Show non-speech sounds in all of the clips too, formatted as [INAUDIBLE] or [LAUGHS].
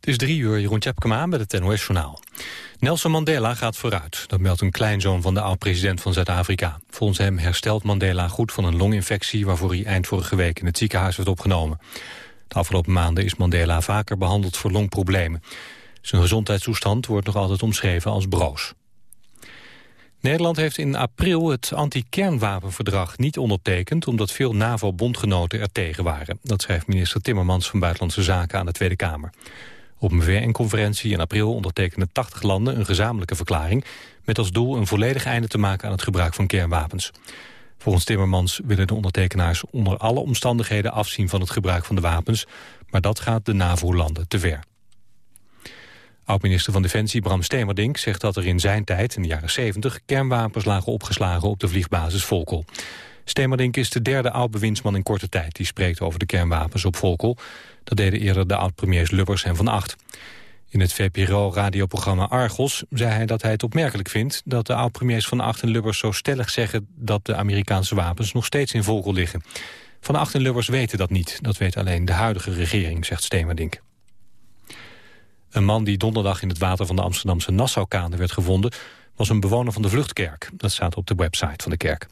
Het is drie uur, Jeroen Tjepkema met het NOS-journaal. Nelson Mandela gaat vooruit. Dat meldt een kleinzoon van de oud-president van Zuid-Afrika. Volgens hem herstelt Mandela goed van een longinfectie... waarvoor hij eind vorige week in het ziekenhuis werd opgenomen. De afgelopen maanden is Mandela vaker behandeld voor longproblemen. Zijn gezondheidstoestand wordt nog altijd omschreven als broos. Nederland heeft in april het anti-kernwapenverdrag niet ondertekend... omdat veel NAVO-bondgenoten er tegen waren. Dat schrijft minister Timmermans van Buitenlandse Zaken aan de Tweede Kamer. Op een VN-conferentie in april ondertekenden 80 landen een gezamenlijke verklaring... met als doel een volledig einde te maken aan het gebruik van kernwapens. Volgens Timmermans willen de ondertekenaars onder alle omstandigheden afzien van het gebruik van de wapens... maar dat gaat de NAVO-landen te ver. Oud-minister van Defensie Bram Stemerdink zegt dat er in zijn tijd, in de jaren 70, kernwapens lagen opgeslagen op de vliegbasis Volkel. Stemerdink is de derde oud-bewindsman in korte tijd die spreekt over de kernwapens op Volkel. Dat deden eerder de oud-premiers Lubbers en Van Acht. In het VPRO-radioprogramma Argos zei hij dat hij het opmerkelijk vindt... dat de oud-premiers Van Acht en Lubbers zo stellig zeggen... dat de Amerikaanse wapens nog steeds in Volkel liggen. Van Acht en Lubbers weten dat niet. Dat weet alleen de huidige regering, zegt Stemerdink. Een man die donderdag in het water van de Amsterdamse Nassaukade werd gevonden... was een bewoner van de Vluchtkerk. Dat staat op de website van de kerk.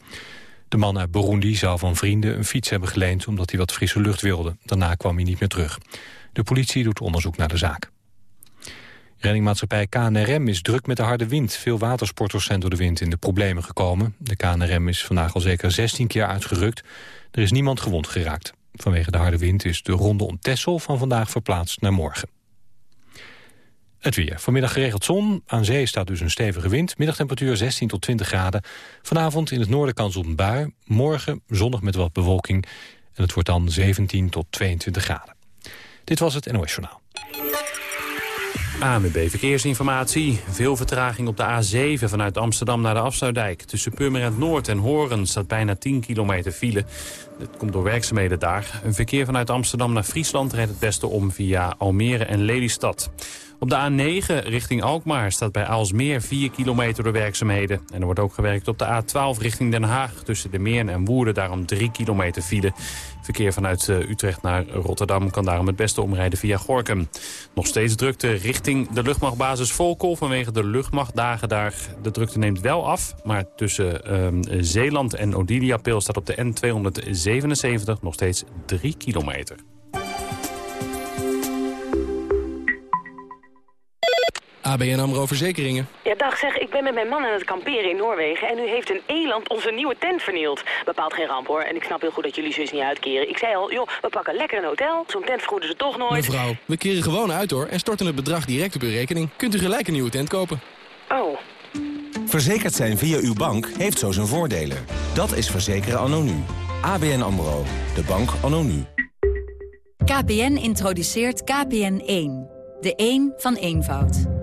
De man uit Burundi zou van vrienden een fiets hebben geleend... omdat hij wat frisse lucht wilde. Daarna kwam hij niet meer terug. De politie doet onderzoek naar de zaak. Reddingmaatschappij KNRM is druk met de harde wind. Veel watersporters zijn door de wind in de problemen gekomen. De KNRM is vandaag al zeker 16 keer uitgerukt. Er is niemand gewond geraakt. Vanwege de harde wind is de ronde om Tessel van vandaag verplaatst naar morgen. Het weer. Vanmiddag geregeld zon. Aan zee staat dus een stevige wind. Middagtemperatuur 16 tot 20 graden. Vanavond in het noorden kans op een bui. Morgen zonnig met wat bewolking. En het wordt dan 17 tot 22 graden. Dit was het NOS Journaal. AMB Verkeersinformatie. Veel vertraging op de A7 vanuit Amsterdam naar de Afsluitdijk. Tussen Purmerend Noord en Horen staat bijna 10 kilometer file. Dat komt door werkzaamheden daar. Een verkeer vanuit Amsterdam naar Friesland rijdt het beste om via Almere en Lelystad. Op de A9 richting Alkmaar staat bij Aalsmeer 4 kilometer door werkzaamheden. En er wordt ook gewerkt op de A12 richting Den Haag. Tussen de Meern en Woerden daarom 3 kilometer file. Verkeer vanuit eh, Utrecht naar Rotterdam kan daarom het beste omrijden via Gorkum. Nog steeds drukte richting de luchtmachtbasis Volkel vanwege de luchtmachtdagen daar. De drukte neemt wel af, maar tussen ehm, Zeeland en Odiliapil staat op de N277 nog steeds 3 kilometer. ABN AMRO Verzekeringen. Ja, dag zeg, ik ben met mijn man aan het kamperen in Noorwegen... en nu heeft een eland onze nieuwe tent vernield. Bepaalt geen ramp, hoor. En ik snap heel goed dat jullie zus niet uitkeren. Ik zei al, joh, we pakken lekker een hotel. Zo'n tent vergoeden ze toch nooit. Mevrouw, we keren gewoon uit, hoor. En storten het bedrag direct op uw rekening. Kunt u gelijk een nieuwe tent kopen. Oh. Verzekerd zijn via uw bank heeft zo zijn voordelen. Dat is verzekeren anno nu. ABN AMRO. De bank anno nu. KPN introduceert KPN1. De 1 van eenvoud.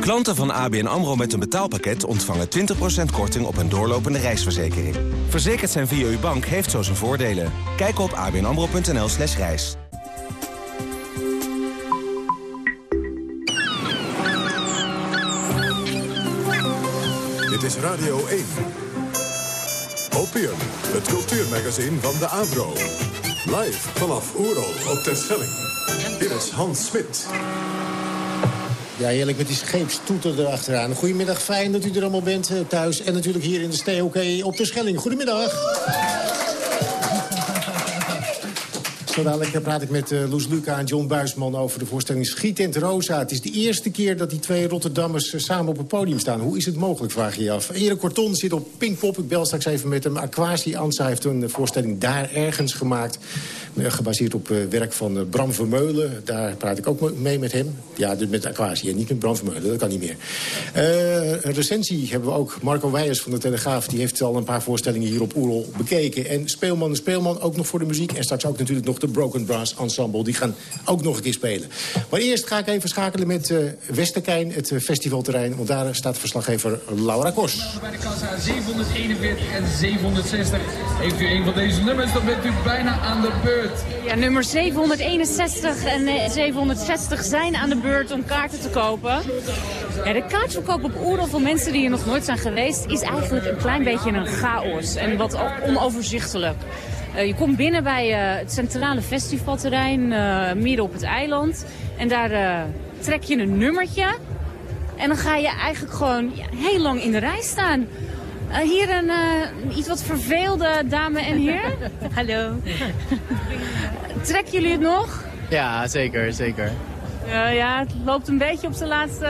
Klanten van ABN AMRO met een betaalpakket ontvangen 20% korting op een doorlopende reisverzekering. Verzekerd zijn via uw bank heeft zo zijn voordelen. Kijk op abnamro.nl slash reis. Dit is Radio 1. Opium, het cultuurmagazin van de AVRO. Live vanaf Oerol op Terschelling. Hier is Hans Smit. Ja, heerlijk met die scheepstoeter erachteraan. Goedemiddag, fijn dat u er allemaal bent eh, thuis. En natuurlijk hier in de Stay op de Schelling. Goedemiddag. [LAUGHS] Zo dadelijk praat ik met uh, Loes Luca en John Buisman over de voorstelling Schiet in Rosa. Het is de eerste keer dat die twee Rotterdammers eh, samen op het podium staan. Hoe is het mogelijk, vraag je je af. Erik Korton zit op Pinkpop. Ik bel straks even met hem. Aquasi Ansa heeft een voorstelling daar ergens gemaakt gebaseerd op werk van Bram Vermeulen. Daar praat ik ook mee met hem. Ja, dus met Aquasia, niet met Bram Vermeulen, dat kan niet meer. een recensie hebben we ook. Marco Weijers van de Telegraaf, die heeft al een paar voorstellingen hier op Oerol bekeken. En Speelman en Speelman ook nog voor de muziek. En straks ook natuurlijk nog de Broken Brass Ensemble. Die gaan ook nog een keer spelen. Maar eerst ga ik even schakelen met Westerkijn, het festivalterrein. Want daar staat verslaggever Laura Kors. Bij de kassa 741 en 760 heeft u een van deze nummers, dan bent u bijna aan de beurt. Ja, nummer 761 en 760 eh, zijn aan de beurt om kaarten te kopen. De kaartverkoop op Oerol voor mensen die er nog nooit zijn geweest... is eigenlijk een klein beetje een chaos en wat onoverzichtelijk. Uh, je komt binnen bij uh, het centrale festivalterrein, midden op het eiland. En daar trek je een nummertje. En dan ga je eigenlijk gewoon heel lang in de rij staan. Hier een iets wat verveelde dame en heer. [LAUGHS] Hallo. Trekken jullie het nog? Ja, zeker, zeker. ja, het loopt een beetje op zijn laatste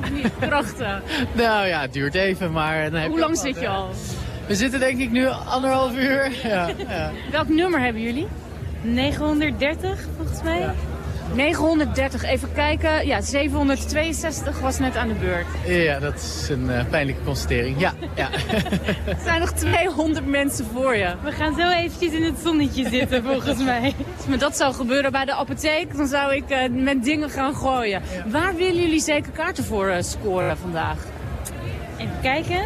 [LAUGHS] krachten. nou ja, het duurt even, maar... Dan heb Hoe lang zit je al? We zitten denk ik nu anderhalf uur. [LAUGHS] Ja, ja. Welk nummer hebben jullie? 930 volgens mij. 930, even kijken. Ja, 762 was net aan de beurt. Ja, dat is een uh, pijnlijke constatering. Ja, ja. [LAUGHS] er zijn nog 200 mensen voor je. We gaan zo eventjes in het zonnetje zitten, [LAUGHS] volgens mij. Als me dat zou gebeuren bij de apotheek, dan zou ik uh, met dingen gaan gooien. Waar willen jullie zeker kaarten voor uh, scoren vandaag? Even kijken.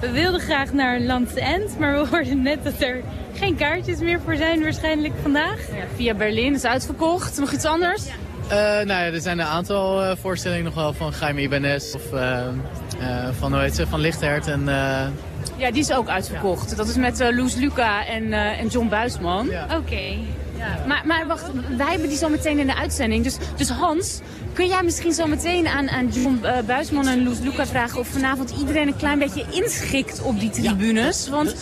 We wilden graag naar Land's End, maar we hoorden net dat er geen kaartjes meer voor zijn waarschijnlijk vandaag. Ja, via Berlin is uitverkocht. Nog iets anders? Uh, nou ja, er zijn een aantal uh, voorstellingen nog wel van Jaime Ibanez of uh, van, hoe heet ze, van Lichthert. En, ja, die is ook uitverkocht. Dat is met Loes Luca en, en John Buisman. Oké. Okay. Maar, maar wacht, wij hebben die zo meteen in de uitzending. Dus, dus Hans, kun jij misschien zo meteen aan, aan John uh, Buisman en Loes Luca vragen... of vanavond iedereen een klein beetje inschikt op die tribunes? Want,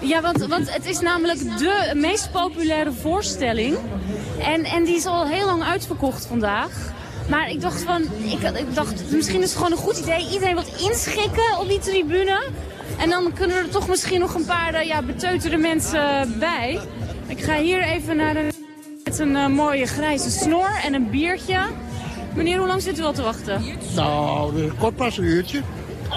ja, want, want het is namelijk de meest populaire voorstelling. En, en die is al heel lang uitverkocht vandaag. Maar ik dacht van, ik, ik dacht, misschien is het gewoon een goed idee. Iedereen wat inschikken op die tribune. En dan kunnen er toch misschien nog een paar uh, ja, beteuterde mensen bij. Ik ga hier even naar de... Met een uh, mooie grijze snor en een biertje. Meneer, hoe lang zit u al te wachten? Nou, kort pas een uurtje.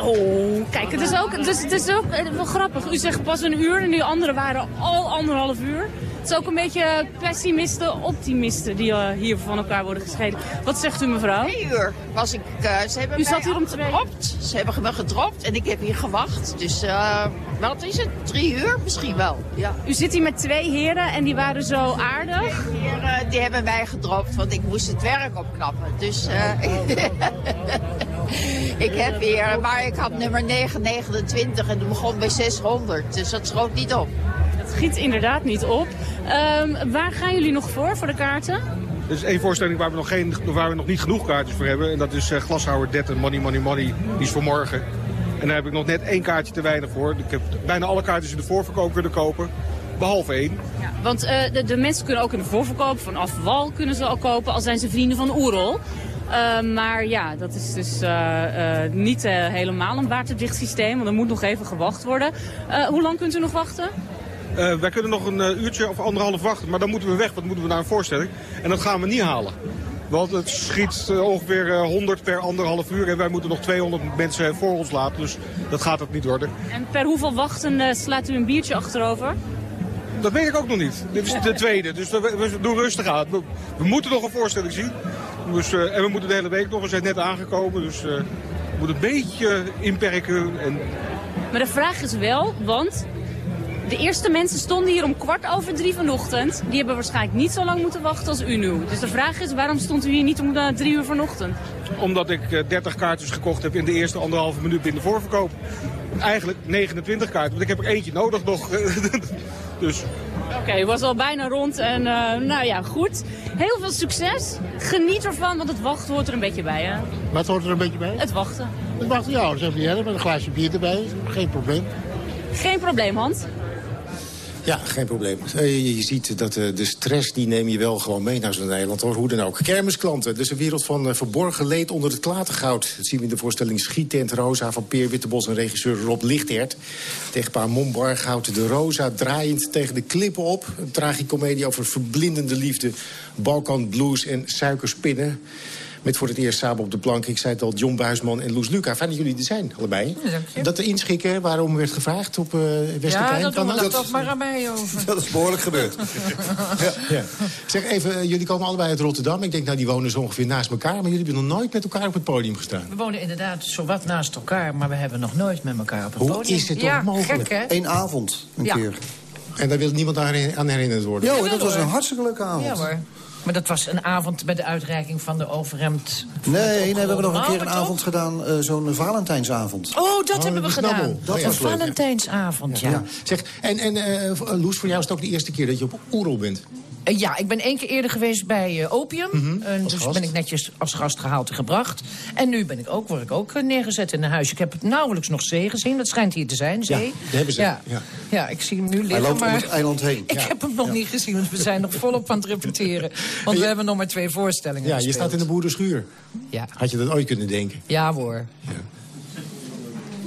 Oh, kijk, het is ook, dus, het is ook uh, wel grappig. U zegt pas een uur en die anderen waren al anderhalf uur. Het is ook een beetje pessimisten, optimisten die uh, hier van elkaar worden gescheiden. Wat zegt u mevrouw? Twee uur was ik. Uh, ze hebben u zat hier om twee gedropt. Ze hebben me gedropt en ik heb hier gewacht. Dus uh, wat is het? Drie uur misschien wel. Ja. U zit hier met twee heren en die waren zo aardig. Twee heren die hebben mij gedropt, want ik moest het werk opknappen. Dus [LAUGHS] ik heb hier, maar ik had nummer 929 en die begon bij 600. Dus dat schoot niet op. Schiet inderdaad niet op. Um, waar gaan jullie nog voor, voor de kaarten? Er is één voorstelling waar we nog, geen, waar we nog niet genoeg kaartjes voor hebben. En dat is uh, Glashouwer Dead en Money Money Money. Die is voor morgen. En daar heb ik nog net één kaartje te weinig voor. Ik heb bijna alle kaartjes in de voorverkoop kunnen kopen. Behalve één. Ja, want uh, de, de, mensen kunnen ook in de voorverkoop vanaf wal kunnen ze al kopen. Al zijn ze vrienden van Oerol. Uh, maar ja, dat is dus uh, niet helemaal een waterdicht systeem. Want er moet nog even gewacht worden. hoe lang kunt u nog wachten? Uh, wij kunnen nog een uh, uurtje of anderhalf wachten, maar dan moeten we weg, want moeten we naar een voorstelling. En dat gaan we niet halen. Want het schiet uh, ongeveer 100 per anderhalf uur en wij moeten nog 200 mensen voor ons laten. Dus dat gaat het niet worden. En per hoeveel wachten slaat u een biertje achterover? Dat weet ik ook nog niet. Dit is de tweede, dus we, doen rustig aan. We, we, moeten nog een voorstelling zien. Dus, en we moeten de hele week nog, we zijn net aangekomen. Dus we moeten een beetje inperken. En... Maar de vraag is wel, want de eerste mensen stonden hier om kwart over drie vanochtend. Die hebben waarschijnlijk niet zo lang moeten wachten als u nu. Dus de vraag is, waarom stond u hier niet om uh, drie uur vanochtend? Omdat ik uh, 30 kaartjes gekocht heb in de eerste anderhalve minuut binnen de voorverkoop. Eigenlijk 29 kaarten, want ik heb er eentje nodig nog. [LAUGHS] dus... Oké, okay, was al bijna rond en uh, nou ja, goed. Heel veel succes. Geniet ervan, want het wachten hoort er een beetje bij, hè? Wat hoort er een beetje bij? Het wachten. Het wachten, ja, dat is even niet erg, met een glaasje bier erbij. Geen probleem. Geen probleem, Hans. Ja, geen probleem. Eh, Je, ziet dat eh, de stress die neem je wel gewoon mee naar zo'n Nederland, hoor. Hoe dan ook. Kermisklanten. Dus een wereld van eh, verborgen leed onder het klatergoud. Dat zien we in de voorstelling Schietent Rosa van Peer Wittebos en regisseur Rob Lichtert. Tegen paar Mombarg houdt de Rosa draaiend tegen de klippen op. Een tragicomedie over verblindende liefde, Balkan blues en suikerspinnen. Met voor het eerst samen op de plank, ik zei het al, John Buisman en Loes Luca. Fijn dat jullie er zijn, allebei. Dat de inschikken waarom werd gevraagd op uh, Ja, Westerplein. dat kan doen we dat? toch maar aan mij over. [LAUGHS] Dat is behoorlijk gebeurd. Ja. Zeg even, eh, jullie komen allebei uit Rotterdam. Ik denk, nou, die wonen zo ongeveer naast elkaar. Maar jullie hebben nog nooit met elkaar op het podium gestaan. We wonen inderdaad zowat naast elkaar, maar we hebben nog nooit met elkaar op het Hoe podium. is dit toch ja, mogelijk? Gek, hè? Eén avond, een Ja. keer. En daar wil niemand aan aan herinnerd worden? Ja, hoor, dat was een hartstikke leuke avond. Ja hoor. Maar dat was een avond met de uitreiking van de overhemd. Nee, nee, we hebben nog een keer een avond gedaan, eh, zo'n Valentijnsavond. Oh, dat hebben we gedaan. Dat Oh, ja. was leuk. Valentijnsavond, ja. Ja. Zeg, en, en eh, Loes, voor jou is het ook de eerste keer dat je op Oerol bent. Eh, Ja, ik ben één keer eerder geweest bij eh, Opium. Mhm, dus gast. ben ik netjes als gast gehaald en gebracht. En nu ben ik ook, word ik ook eh, neergezet in een huis. Ik heb nauwelijks nog zee gezien. Dat schijnt hier te zijn, zee. Ja, hebben ze. Ja, Ja. ja. ik zie hem nu Hij liggen, loopt om maar... het eiland heen. [LAUGHS] Ik heb hem nog niet gezien, want we zijn nog volop aan het repeteren. [LAUGHS] Want we hebben nog maar twee voorstellingen Ja, je staat in de boerenschuur. Ja. Had je dat ooit kunnen denken? Ja hoor.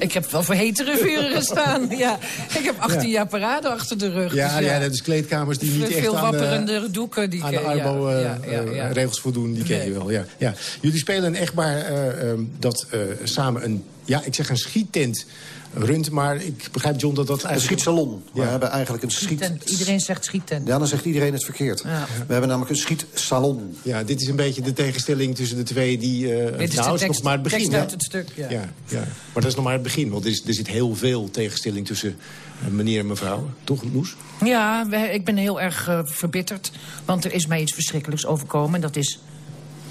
Ik heb wel voor hetere vuren [LAUGHS] gestaan. Ja. Ik heb 18 Ja. jaar parade achter de rug. Ja, dus ja, dat is kleedkamers die niet Veel echt aan de, wapperende doeken. Die aan de ja, ja, ja. voldoen. Die ken je wel, ja. ja. Jullie spelen een echtbaar eh, ehm, dat eh, samen een, ja, ik zeg een schiettent runt. Maar ik begrijp, John, dat dat Een eigenlijk... schietsalon. We hebben eigenlijk een schiet... Iedereen zegt schiettent. Ja, dan zegt iedereen het verkeerd. Ja. We hebben namelijk een schietsalon. Ja, dit is een beetje de tegenstelling tussen de twee die... eh Dit is nou, is nog maar het begin. hè? uit het stuk. Ja. Ja, ja. Maar dat is nog maar het begin, want er, is, er zit heel veel tegenstelling tussen eh, meneer en mevrouw. Toch, Loes? Ja, we- ik ben heel erg eh, verbitterd. Want er is mij iets verschrikkelijks overkomen. En dat is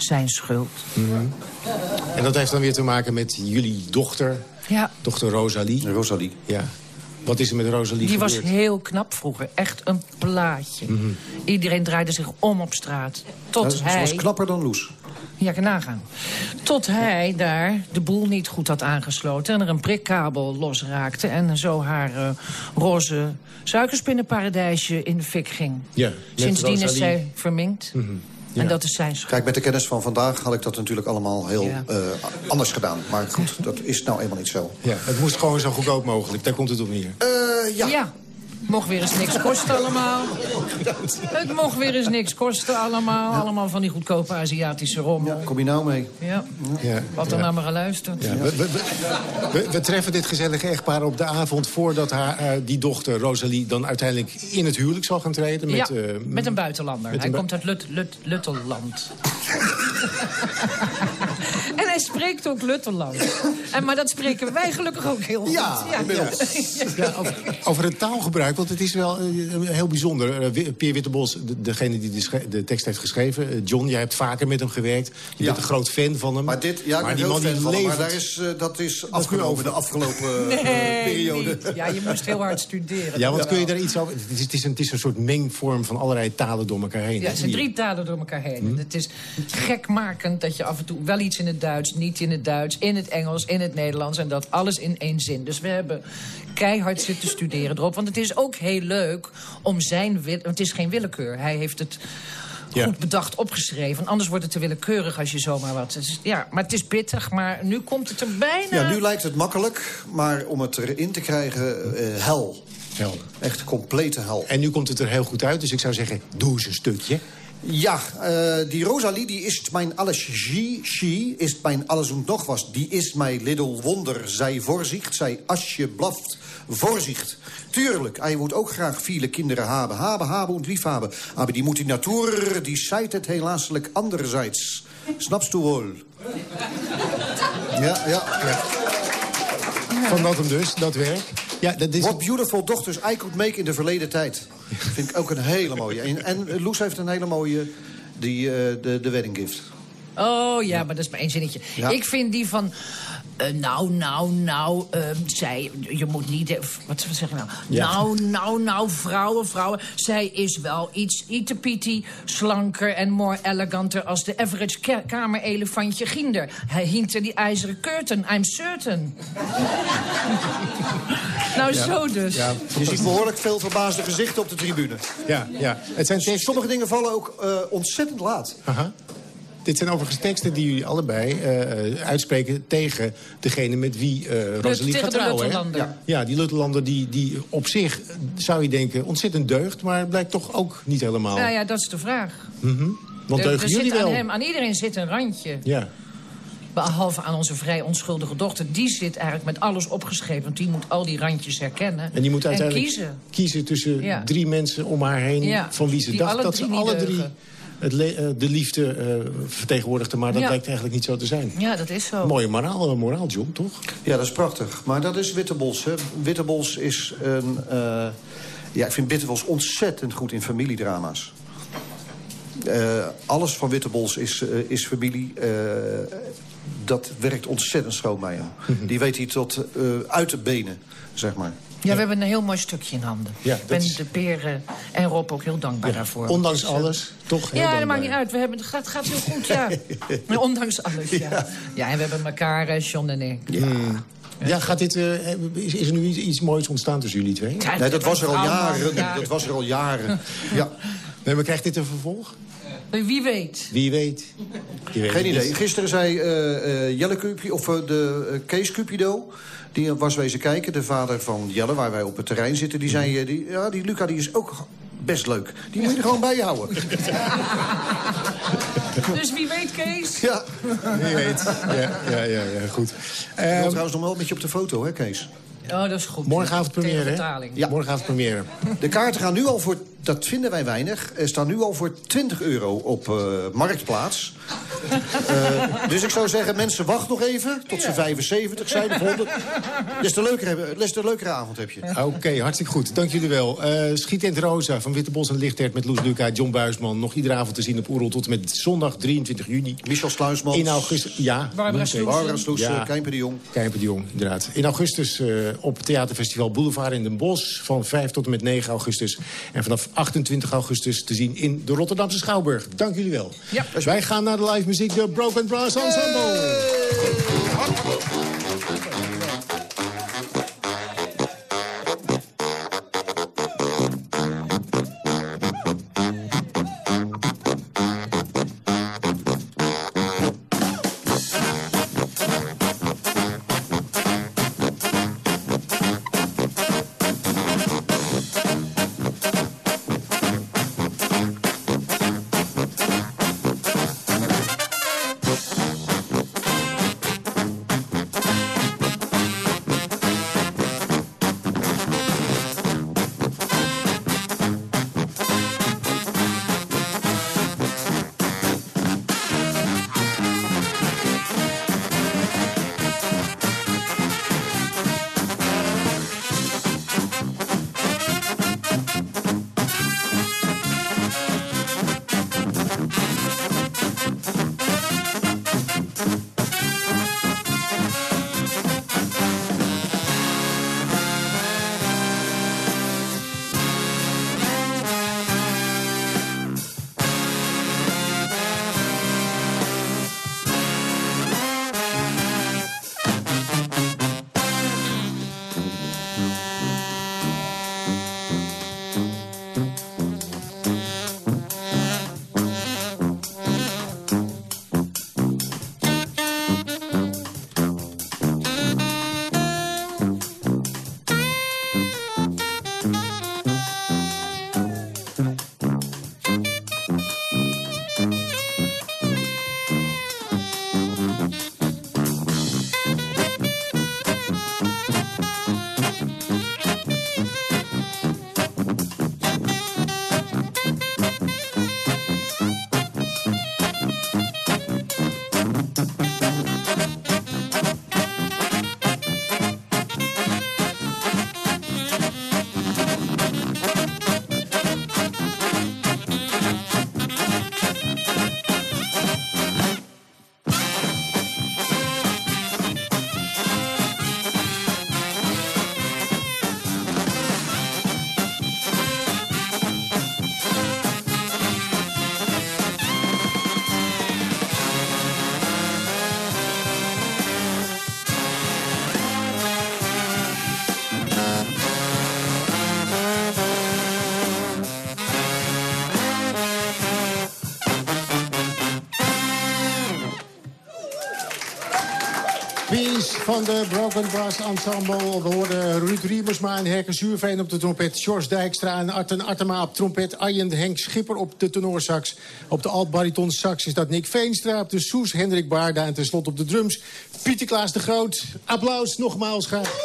zijn schuld. En dat heeft dan weer te maken met jullie dochter, Ja, dochter Rosalie. Rosalie. Ja. Wat is er met Rosalie die was heel knap vroeger. Echt een plaatje. Mhm. Iedereen draaide zich om op straat. Tot Ze hij... was knapper dan Loes. Ja, kan nagaan. Tot hij daar de boel niet goed had aangesloten... en er een prikkabel losraakte... en zo haar eh, roze suikerspinnenparadijsje in de fik ging. Ja, Sindsdien is zij verminkt. Mhm. Ja. En dat is zijn schuld. Kijk, met de kennis van vandaag had ik dat natuurlijk allemaal heel Ja. eh, anders gedaan. Maar goed, dat is nou eenmaal niet zo. Ja, het moest gewoon zo goedkoop mogelijk. Daar komt het op neer. Eh, ja. Ja. Mocht weer eens niks kosten allemaal. Het mocht weer eens niks kosten allemaal. Allemaal van die goedkope Aziatische rommel. Kom je nou mee? Ja. Ja, Wat er ja. nou maar geluisterd. Ja, we, we, we- we- we treffen dit gezellige echtpaar op de avond voordat haar, eh, die dochter Rosalie dan uiteindelijk in het huwelijk zal gaan treden. Met, ja, eh, met een buitenlander. met hij een bu- komt uit Lut, Lut, Luttelland. [LAUGHS] hij spreekt ook Luttelland. En, maar dat spreken wij gelukkig ook heel goed. Ja, inmiddels. Ja, over, over het taalgebruik, want het is wel eh, heel bijzonder. Eh, Wi- Peer Wittebos, de- degene die de, tekst heeft geschreven. eh, John, jij hebt vaker met hem gewerkt. Je Ja. bent een groot fan van hem. Maar dit, ja, ik ben die heel man die fan van hem, maar daar is, eh, dat is over. de afgelopen eh, Nee, periode. niet. Ja, je moest heel hard studeren. Ja, want kun je daar iets over... Het is, het, is een, het is een soort mengvorm van allerlei talen door elkaar heen. Ja, het zijn drie talen door elkaar heen. Hm? Het is gekmakend dat je af en toe wel iets in het Duits, niet in het Duits, in het Engels, in het Nederlands en dat alles in één zin. Dus we hebben keihard zitten studeren erop. Want het is ook heel leuk om zijn wil. Het is geen willekeur. Hij heeft het. Ja. Goed bedacht opgeschreven. Anders wordt het te willekeurig als je zomaar wat. Ja, maar het is pittig. Maar nu komt het er bijna. Ja, nu lijkt het makkelijk, maar om het erin te krijgen, eh, hel. Hel. Echt complete hel. En nu komt het er heel goed uit, dus ik zou zeggen, doe eens een stukje. Ja, eh, die Rosalie, die is mijn alles. She, she is mijn alles und nog was. Die is mijn little wonder. Zij voorzicht, zij blaft. Voorzicht. Tuurlijk, hij moet ook graag viele kinderen hebben. Hebben, hebben und lief hebben. Maar die moet die natuur, die zijt het helaaselijk anderzijds. Snapst du wel? Ja, ja. Van dat hem dus, dat werk. Ja, dat is... What beautiful dochters I could make in de verleden tijd. Vind ik ook een hele mooie. En, en Loes heeft een hele mooie, die, eh, de, de wedding gift. Oh ja, maar dat is maar één zinnetje. Ja. Ik vind die van... eh, nou, nou, nou, ehm, zij, je moet niet... eh, Wat, wat zeg je nou? Ja. Nou, nou, nou, vrouwen, vrouwen. Zij is wel iets itepiti, slanker en more eleganter... als de average ka- kamerelefantje Ginder. Hij hinter die ijzeren curtain, I'm certain. [LAUGHS] nou, Ja. zo dus. Ja, je ziet behoorlijk veel verbaasde gezichten op de tribune. Ja, ja. Het zijn. Sommige dingen vallen ook eh, ontzettend laat. Aha. Dit zijn overigens teksten die jullie allebei eh, eh, uitspreken tegen degene met wie eh Rosalie tegen gaat trouwen. Ja. ja, die Luttelander die, die op zich, zou je denken, ontzettend deugt... maar blijkt toch ook niet helemaal. Nou ja, dat is de vraag. Want Er- deugen er jullie zit aan, wel? hem, aan iedereen zit een randje. Ja. Behalve aan onze vrij onschuldige dochter. Die zit eigenlijk met alles opgeschreven. Want die moet al die randjes herkennen. En die moet uiteindelijk kiezen. kiezen tussen Ja. drie mensen om haar heen... Ja, van wie ze die dacht dat ze drie alle deugen. Het eh, de liefde eh, vertegenwoordigden. Maar dat Ja. blijkt eigenlijk niet zo te zijn. Ja, dat is zo. Mooie moraal, eh, moraal, John, toch? Ja, dat is prachtig. Maar dat is Wittebols. Hè. Wittebols is een... eh, ja, ik vind Wittebols ontzettend goed in familiedrama's. Eh, alles van Wittebols is, is familie. Eh, dat werkt ontzettend schoon bij hem. Die weet hij tot eh, uit de benen, zeg maar. Ja, we hebben een heel mooi stukje in handen. Ja, Ik ben is- de Peren en Rob ook heel dankbaar daarvoor. Ondanks Dus, eh, alles, toch heel Ja, dat maakt niet uit. We hebben, het gaat, gaat heel goed, ja. [LAUGHS] Ondanks alles, ja. ja. en we hebben elkaar, eh, John en ik. Ja. Ja, gaat dit, eh, is, is er nu iets, iets moois ontstaan tussen jullie twee? Ja, Nee, dat was er al jaren. ja. Dat was er al jaren. [LAUGHS] Ja, Nee, maar krijgt dit een vervolg? Wie weet. Wie weet. Je weet geen idee. niet. Gisteren zei eh, eh, Jelle Cupido, of eh, de eh, Kees Cupido... die was wezen kijken, de vader van Jelle, waar wij op het terrein zitten... die zei, eh, die, ja, die Luca die is ook best leuk. Die moet je er gewoon bij houden. [LAUGHS] Dus wie weet, Kees? Ja. Wie weet. Ja, ja, ja, ja goed. Ik wil Ehm, trouwens nog wel met je op de foto, hè, Kees? Oh, dat is goed. morgenavond première. Ja. Morgenavond première. De kaarten gaan nu al voor, dat vinden wij weinig... eh, staan nu al voor 20 euro op eh, Marktplaats. [LAUGHS] Eh, dus ik zou zeggen, mensen, wacht nog even... tot ze 75 zijn of 100. Les de leukere, les de leukere avond heb je. Oké, hartstikke goed. Dank jullie wel. Eh Schiet en Rosa van Wittebos en Lichtert met Loes Luca, John Buisman. Nog iedere avond te zien op Oerol tot en met zondag 23 juni. Michel Sluismans. In augustus, ja. Barbara Loes, Sloes. Barbara Sloes, Ja. Kijper de Jong. Kijper de Jong, inderdaad. In augustus eh, op het Theaterfestival Boulevard in Den Bosch... van 5 tot en met 9 augustus. En vanaf 28 augustus te zien in de Rotterdamse Schouwburg. Dank jullie wel. Ja. Wij gaan naar de live muziek, de Broken Brass Ensemble. Van de Broken Brass Ensemble. We hoorden Ruud Riemersma en Herke Zuurveen op de trompet... George Dijkstra en Arten Artema op trompet... Arjen Henk Schipper op de tenorsax. Op de alt-bariton sax is dat Nick Veenstra. Op de soes Hendrik Baarda en tenslotte op de drums... Pieter Klaas de Groot. Applaus nogmaals graag.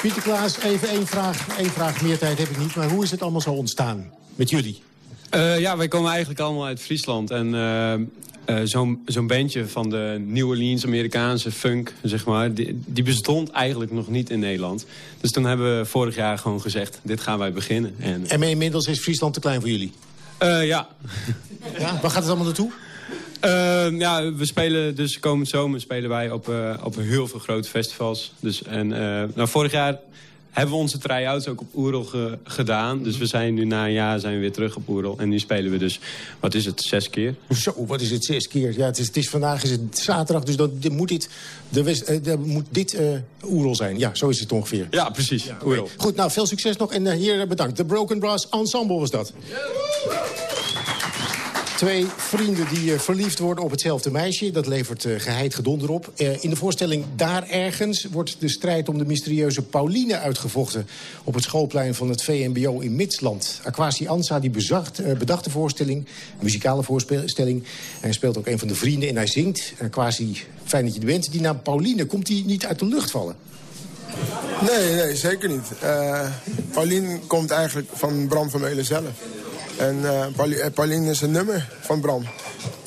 Pieter Klaas, even één vraag. Eén vraag, meer tijd heb ik niet. Maar hoe is het allemaal zo ontstaan met jullie? Uh, ja, wij komen eigenlijk allemaal uit Friesland. En uh, uh, zo'n zo'n bandje van de New Orleans Amerikaanse funk, zeg maar... Die, die, bestond eigenlijk nog niet in Nederland. Dus toen hebben we vorig jaar gewoon gezegd, dit gaan wij beginnen. En, en inmiddels is Friesland te klein voor jullie? ja. [LAUGHS] ja. Waar gaat het allemaal naartoe? Uh, ja, we spelen dus komend zomer spelen wij op, uh, op heel veel grote festivals. Dus, en, nou, vorig jaar hebben we onze try-outs ook op Oerol ge gedaan. Dus we zijn nu na een jaar zijn we weer terug op Oerol. En nu spelen we dus, wat is het, zes keer? Zo, wat is het, zes keer? Ja, het is, het is vandaag is het zaterdag, dus dan moet dit, de West, uh, moet dit uh, Oerol zijn. Ja, zo is het ongeveer. Ja, precies, ja, Oerol. Goed, nou, veel succes nog en uh, hier bedankt. De Broken Brass Ensemble was dat. Twee vrienden die uh, verliefd worden op hetzelfde meisje. Dat levert uh, geheid gedonder op. Uh, in de voorstelling Daar Ergens wordt de strijd om de mysterieuze Pauline uitgevochten... op het schoolplein van het VMBO in Midsland. Aquasi Ansa die bezacht, bedacht de voorstelling, muzikale voorstelling. Hij speelt ook een van de vrienden en hij zingt. Aquasi, fijn dat je er bent. Die naam Pauline, komt die niet uit de lucht vallen? Nee, nee zeker niet. Pauline komt eigenlijk van Bram van Meulen zelf. En uh, Pauline is een nummer van Bram.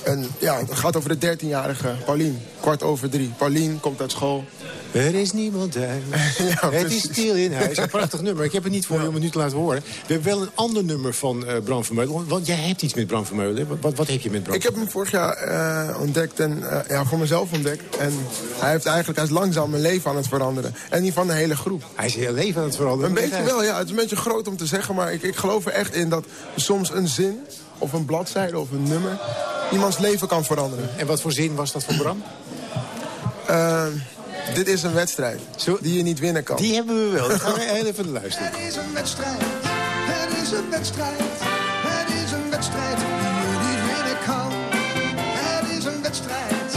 En ja, het gaat over de 13-jarige Pauline. Kwart over drie. Pauline komt uit school. Er is niemand thuis. [LAUGHS] ja, het is stil in huis. Een prachtig nummer. Ik heb het niet voor ja. je om het nu te laten horen. We hebben wel een ander nummer van uh, Bram Vermeulen. Want jij hebt iets met Bram Vermeulen. Wat, wat heb je met Bram Ik heb hem vorig jaar uh, ontdekt en uh, ja, voor mezelf ontdekt. En hij, heeft eigenlijk, hij is langzaam mijn leven aan het veranderen. En die van de hele groep. Hij is heel leven aan het veranderen. Een beetje wel, ja. Het is een beetje groot om te zeggen. Maar ik, ik geloof er echt in dat soms een zin of een bladzijde of een nummer... iemands leven kan veranderen. En wat voor zin was dat voor Bram? Uh, dit is een wedstrijd die je niet winnen kan. Die hebben we wel. Dan gaan we [LAUGHS] heel even luisteren. Het is een wedstrijd. Het is een wedstrijd. Het is een wedstrijd die je niet winnen kan. Het is een wedstrijd.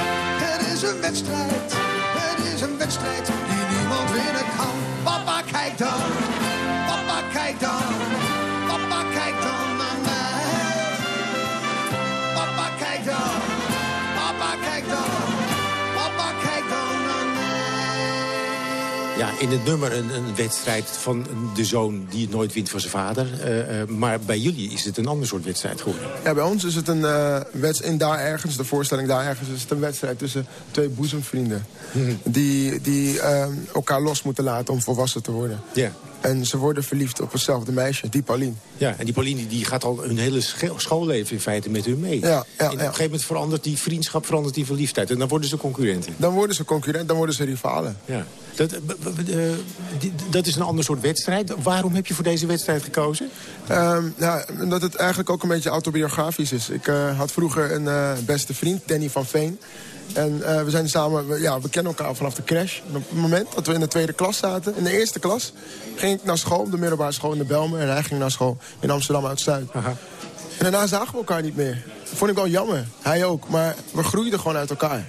Het is een wedstrijd. Het is een wedstrijd die niemand winnen kan. Papa, kijk dan. Papa, kijk dan. Papa, kijk dan Ja, in het nummer een, een, wedstrijd van de zoon die het nooit wint van zijn vader. Uh, uh, maar bij jullie is het een ander soort wedstrijd geworden. Ja, bij ons is het een uh, wedstrijd, in daar ergens, de voorstelling daar ergens... is het een wedstrijd tussen twee boezemvrienden. Hmm. Die, die elkaar los moeten laten om volwassen te worden. Ja. En ze worden verliefd op hetzelfde meisje, die Pauline. Ja, en die Pauline die gaat al hun hele schoolleven in feite met hun mee. Ja, ja, en op een gegeven moment verandert die vriendschap, verandert die verliefdheid. En dan worden ze concurrenten. Dan worden ze concurrenten, dan worden ze rivalen. Ja. Dat, uh, dat is een ander soort wedstrijd. Waarom heb je voor deze wedstrijd gekozen? Um, ja, omdat het eigenlijk ook een beetje autobiografisch is. Ik uh, had vroeger een uh, beste vriend, Danny van Veen. En uh, we zijn samen, ja, we kennen elkaar vanaf de crash. En op het moment dat we in de tweede klas zaten, in de eerste klas... ging ik naar school, op de middelbare school in de Belmer. En hij ging naar school in Amsterdam Oud-Zuid. En daarna zagen we elkaar niet meer. Dat vond ik wel jammer. Hij ook. Maar we groeiden gewoon uit elkaar.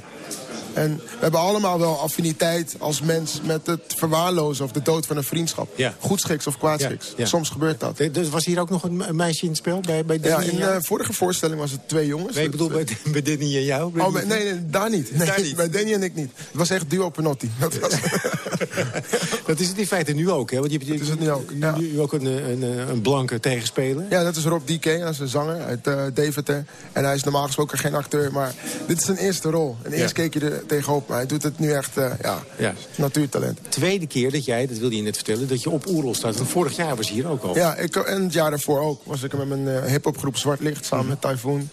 En we hebben allemaal wel affiniteit als mens met het verwaarlozen of de dood van een vriendschap. Ja. Goedschiks of kwaadschiks. Ja, ja. Soms gebeurt dat. Dus was hier ook nog een meisje in het spel? Bij, bij ja, in de vorige voorstelling was het twee jongens. Nee, ik bedoel bij, [LAUGHS] bij Danny en jou? Oh, bij, nee, nee, daar niet. Nee, daar niet. Bij Danny en ik niet. Het was echt duo Penotti. [LAUGHS] Dat, was... [LAUGHS] dat is het in feite nu ook, hè? Want je hebt dat is het nu ook. Nu ook een, een, een blanke tegenspeler. Ja, dat is Rob DK. Dat is een zanger uit uh, Deventer. En hij is normaal gesproken geen acteur. Maar dit is zijn eerste rol. En eerst keek je er tegenop. Maar hij doet het nu echt, uh, ja, ja, natuurtalent. Tweede keer dat jij, dat wilde je net vertellen, dat je op Oerol staat. Want vorig jaar was je hier ook al. Ja, ik, en het jaar daarvoor ook. Was ik met mijn uh, hiphopgroep Zwart Licht samen mm. met Typhoon.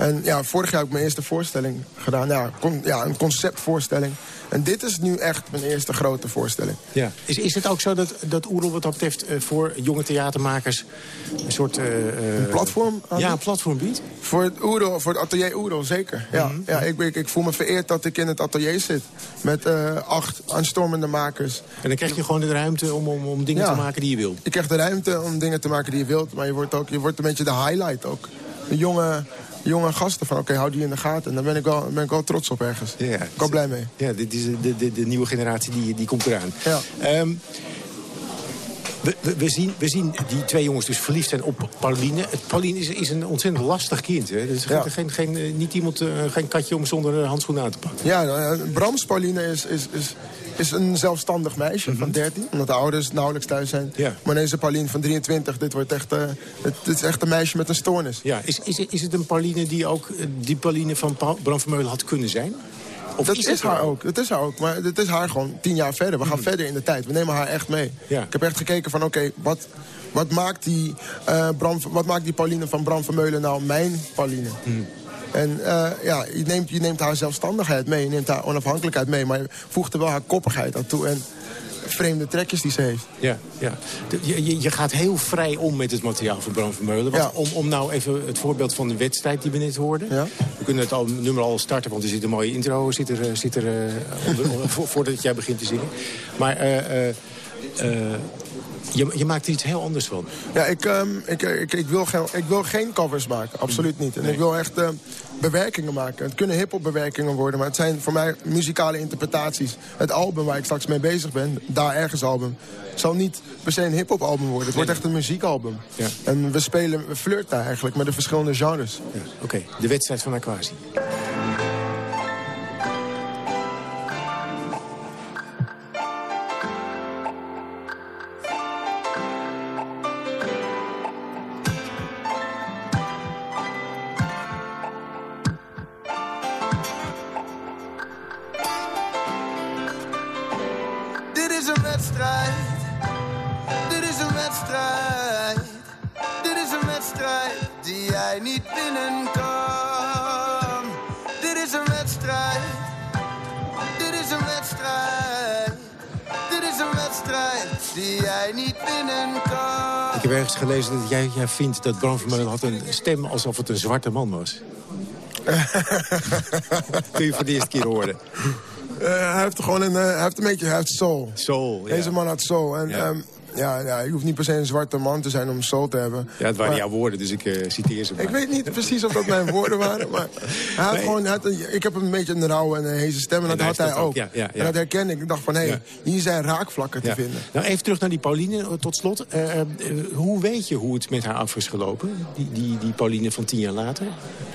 En ja, vorig jaar heb ik mijn eerste voorstelling gedaan. Ja, con ja, een conceptvoorstelling. En dit is nu echt mijn eerste grote voorstelling. Ja. Is, is het ook zo dat, dat Oerol wat dat betreft uh, voor jonge theatermakers... een soort... Uh, een platform? Ja, een platform biedt? Voor het, Oerol, voor het atelier Oerol, zeker. Ja, mm -hmm. ja, ik, ik, ik, voel me vereerd dat ik in het atelier zit. Met uh, acht aanstormende makers. En dan krijg je gewoon de ruimte om, om, om dingen ja. te maken die je wilt? Je krijgt de ruimte om dingen te maken die je wilt. Maar je wordt, ook, je wordt een beetje de highlight ook. Een jonge jonge gasten van oké, hou die in de gaten. En daar ben ik wel, ben ik wel trots op ergens. Ja, ik ben blij mee. Ja, dit is de, de, de nieuwe generatie die, die komt eraan. Ja. Ehm, we, we, we zien, we zien die twee jongens dus verliefd zijn op Pauline. Pauline is, is een ontzettend lastig kind. Hè? Dus Ja. geen, geen, eh, niet iemand, eh, geen katje om zonder eh, handschoenen aan te pakken. Ja, nou ja, Brams Pauline is, is, is, is een zelfstandig meisje van 13. Omdat de ouders nauwelijks thuis zijn. Ja. Maar deze Pauline van 23, dit, wordt echt, eh, het, dit is echt een meisje met een stoornis. Ja, is, is, is het een Pauline die ook eh, die Pauline van Bram Vermeulen had kunnen zijn? Of dat is haar ook. Dat is haar ook. Maar het is haar gewoon tien jaar verder. We gaan Mhm. verder in de tijd. We nemen haar echt mee. Ja. Ik heb echt gekeken van oké, wat, wat, maakt die, eh, Bram, wat maakt die Pauline van Bram Vermeulen nou mijn Pauline? Mhm. En eh, ja, je neemt, je neemt haar zelfstandigheid mee. Je neemt haar onafhankelijkheid mee. Maar je voegt er wel haar koppigheid aan toe. En vreemde trekjes die ze heeft. Ja, ja. Je, je- gaat heel vrij om met het materiaal van Bram. Want Ja. om, om nou even het voorbeeld van de wedstrijd die we net hoorden. We kunnen het al, nummer al starten, want er zit een mooie intro zit er, eh, zit er, eh, onder- [LAUGHS] voordat jij begint te zingen. Maar je, je maakt er iets heel anders van. Ja, ik, ehm, ik, ik, ik, wil geen, ik wil geen covers maken. Absoluut niet. En ik wil echt eh, bewerkingen maken. Het kunnen hip-hop bewerkingen worden. Maar het zijn voor mij muzikale interpretaties. Het album waar ik straks mee bezig ben, daar ergens album, zal niet per se een hip-hop album worden. Het wordt echt een muziekalbum. Ja. En we spelen, we flirten eigenlijk met de verschillende genres. Ja, Oké, de wedstrijd van Aquasi. Dit is een wedstrijd. Dit is een wedstrijd. Dit is een wedstrijd die jij niet winnen kan. Dit is een wedstrijd. Dit is een wedstrijd. Dit is een wedstrijd die jij niet winnen kan. Ik heb ergens gelezen dat jij, jij vindt dat Bram Vermeulen had een stem alsof het een zwarte man was. [LAUGHS] Kun je voor de eerste keer horen. Eh, hij heeft gewoon een, eh, hij heeft een beetje, hij heeft soul. Soul, ja. Deze man had soul. En Ja. Ja. ja, je hoeft niet per se een zwarte man te zijn om soul te hebben. Ja, het waren Maar- jouw woorden, dus ik eh, citeer ze maar. Ik weet niet precies of dat mijn [LAUGHS] woorden waren, maar hij had Nee. gewoon, hij had een- ik heb een beetje een rauwe en een heze stem en, En dat had hij ook. ook, ja, ja, ja. En dat herkende ik. Ik dacht van, hé, hey, hier zijn raakvlakken te vinden. Nou, even terug naar die Pauline eh, tot slot. Eh, hoe weet je hoe het met haar af is gelopen? Die, die, die Pauline van tien jaar later?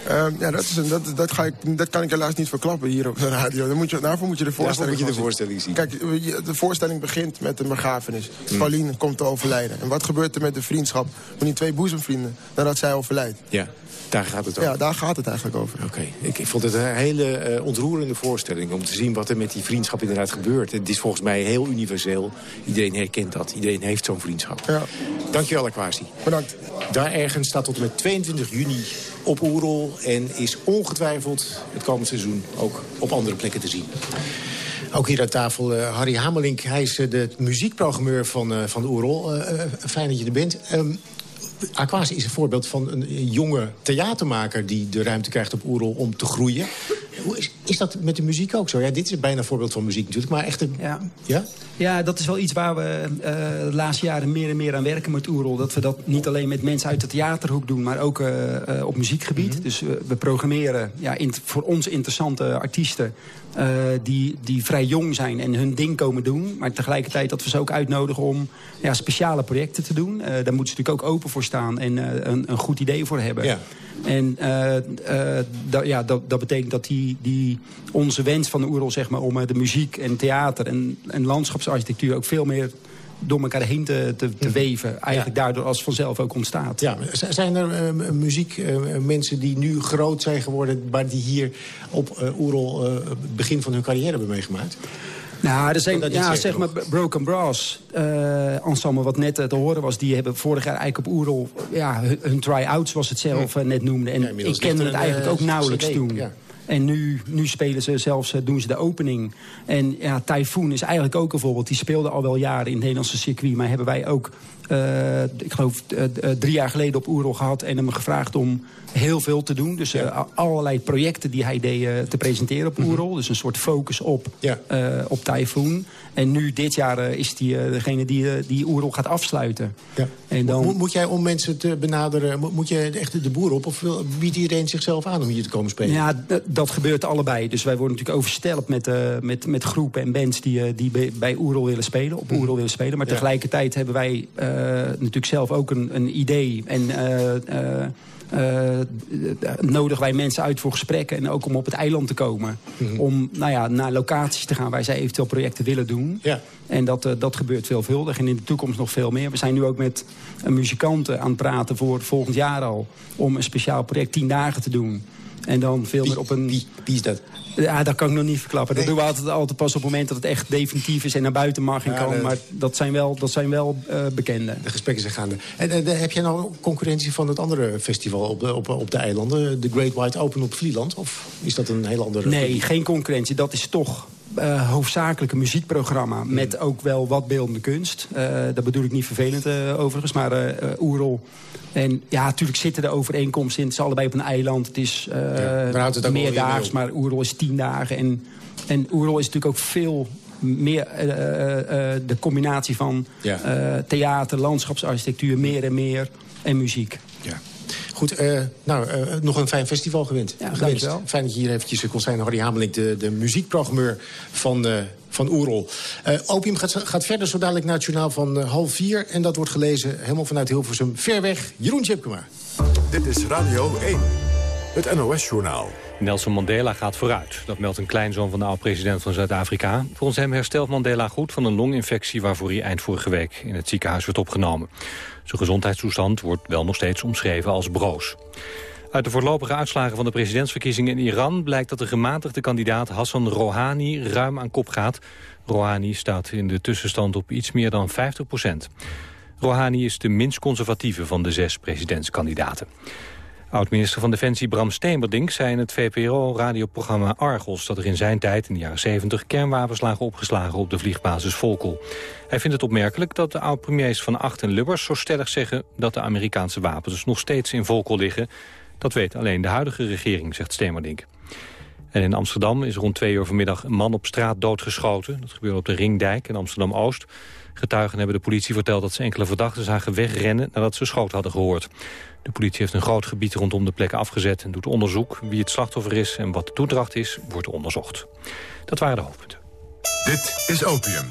Ehm, ja, dat, is een, dat, dat, ga ik, dat kan ik helaas niet verklappen hier op de radio. Dan moet je, daarvoor moet je de voorstelling moet je de voorstelling zien. Kijk, de voorstelling begint met een begrafenis. Hmm. Pauline komt te overlijden. En wat gebeurt er met de vriendschap van die twee boezemvrienden nadat zij overlijdt? Ja, daar gaat het over. Ja, daar gaat het eigenlijk over. Oké, ik, ik vond het een hele eh, ontroerende voorstelling... om te zien wat er met die vriendschap inderdaad gebeurt. Het is volgens mij heel universeel. Iedereen herkent dat. Iedereen heeft zo'n vriendschap. Ja. Dankjewel, Aquasi. Bedankt. Daar ergens staat tot en met 22 juni op Oerol... en is ongetwijfeld het komend seizoen ook op andere plekken te zien. Ook hier aan tafel eh, Harry Hamelink. Hij is eh, de muziekprogrammeur van, eh, van Oerol. Fijn dat je er bent. Ehm Aquasi is een voorbeeld van een jonge theatermaker... die de ruimte krijgt op Oerol om te groeien. Hoe is, is dat met de muziek ook zo? Ja, dit is bijna een voorbeeld van muziek natuurlijk. Maar echt een... Ja. Ja? Ja, dat is wel iets waar we eh, de laatste jaren meer en meer aan werken met Oerol. Dat we dat niet alleen met mensen uit de theaterhoek doen, maar ook eh, eh, op muziekgebied. Dus eh, we programmeren ja, in- voor ons interessante artiesten die, die vrij jong zijn en hun ding komen doen. Maar tegelijkertijd dat we ze ook uitnodigen om ja, speciale projecten te doen. Daar moeten ze natuurlijk ook open voor staan en een, een goed idee voor hebben. Ja. En ja, dat, dat betekent dat die, die, onze wens van de Oerol zeg maar, om eh, de muziek en theater en, en landschapsarchitectuur ook veel meer door elkaar heen te, te, te weven. Eigenlijk daardoor als vanzelf ook ontstaat. Ja, zijn er eh, muziekmensen die nu groot zijn geworden... maar die hier op eh Oerol eh, het begin van hun carrière hebben meegemaakt? Nou, er zijn, ja, zeg maar Broken Brass eh, ensemble wat net eh, te horen was... die hebben vorig jaar eigenlijk op Oerol... Ja, hun, hun try-outs, zoals het zelf eh, net noemde. En ik kende het eigenlijk een, ook eh, nauwelijks CD, toen. ja. En nu, nu spelen ze zelfs, eh, doen ze de opening. En ja, Typhoon is eigenlijk ook een voorbeeld. Die speelde al wel jaren in het Nederlandse circuit. Maar hebben wij ook, uh, ik geloof, uh, drie jaar geleden op Oerol gehad... en hem gevraagd om heel veel te doen. Dus allerlei projecten die hij deed te presenteren op Oerol. Dus een soort focus op, ja. op Typhoon. En nu, dit jaar, is hij degene die, die Oerol gaat afsluiten. Ja. En dan... moet, moet jij om mensen te benaderen, moet je echt de boer op... of biedt iedereen zichzelf aan om hier te komen spelen? Ja, dat gebeurt allebei. Dus wij worden natuurlijk oversteld met, met, met groepen en bands... die, die bij, bij Oerol willen spelen, op Oerol willen spelen. Maar tegelijkertijd hebben wij natuurlijk zelf ook een, een idee... en nodigen wij mensen uit voor gesprekken. En ook om op het eiland te komen. Mm -hmm. Om nou ja, naar locaties te gaan waar zij eventueel projecten willen doen. Ja. En dat, uh, dat gebeurt veelvuldig. En in de toekomst nog veel meer. We zijn nu ook met muzikanten aan het praten voor volgend jaar al. Om een speciaal project tien dagen te doen. En dan veel meer op een... Wie, wie is dat? Ja, dat kan ik nog niet verklappen. Nee. Dat doen we altijd, altijd pas op het moment dat het echt definitief is... en naar buiten mag en ja, kan. Maar dat zijn wel, dat zijn wel uh, bekende. De gesprekken zijn gaande. En, en heb jij nou concurrentie van het andere festival op de, op, op de eilanden? De Great White Open op Vlieland? Of is dat een heel andere... Nee, geen concurrentie. Dat is toch uh, hoofdzakelijk een muziekprogramma... Mm. met ook wel wat beeldende kunst. Uh, dat bedoel ik niet vervelend uh, overigens, maar Oerol... En ja, natuurlijk zitten de overeenkomsten in. Het is allebei op een eiland. Het is ja, het meerdaags, maar Oerol is tien dagen. En, en Oerol is natuurlijk ook veel meer de combinatie van ja. theater, landschapsarchitectuur, meer en meer en muziek. Ja. Goed, uh, nou, uh, nog een fijn festival gewend. Ja, dankjewel. Fijn dat je hier eventjes kon zijn. Harry Hamelink, de, de muziekprogrammeur van, uh, van Oerol. Opium gaat, gaat verder zo dadelijk naar het journaal van half vier. En dat wordt gelezen helemaal vanuit Hilversum. Ver weg, Jeroen Tjepkema. Dit is Radio 1, het NOS-journaal. Nelson Mandela gaat vooruit. Dat meldt een kleinzoon van de oud-president van Zuid-Afrika. Volgens hem herstelt Mandela goed van een longinfectie... waarvoor hij eind vorige week in het ziekenhuis werd opgenomen. Zijn gezondheidstoestand wordt wel nog steeds omschreven als broos. Uit de voorlopige uitslagen van de presidentsverkiezingen in Iran... blijkt dat de gematigde kandidaat Hassan Rouhani ruim aan kop gaat. Rouhani staat in de tussenstand op iets meer dan 50 procent. Rouhani is de minst conservatieve van de zes presidentskandidaten. Oud-minister van Defensie Bram Steenberdink zei in het VPRO-radioprogramma Argos... dat er in zijn tijd, in de jaren 70, kernwapens lagen opgeslagen op de vliegbasis Volkel. Hij vindt het opmerkelijk dat de oud-premiers Van Acht en Lubbers zo stellig zeggen... dat de Amerikaanse wapens nog steeds in Volkel liggen. Dat weet alleen de huidige regering, zegt Steenberdink. En in Amsterdam is rond twee uur vanmiddag een man op straat doodgeschoten. Dat gebeurde op de Ringdijk in Amsterdam-Oost. Getuigen hebben de politie verteld dat ze enkele verdachten zagen wegrennen... nadat ze schoot hadden gehoord. De politie heeft een groot gebied rondom de plek afgezet en doet onderzoek. Wie het slachtoffer is en wat de toedracht is, wordt onderzocht. Dat waren de hoofdpunten. Dit is Opium.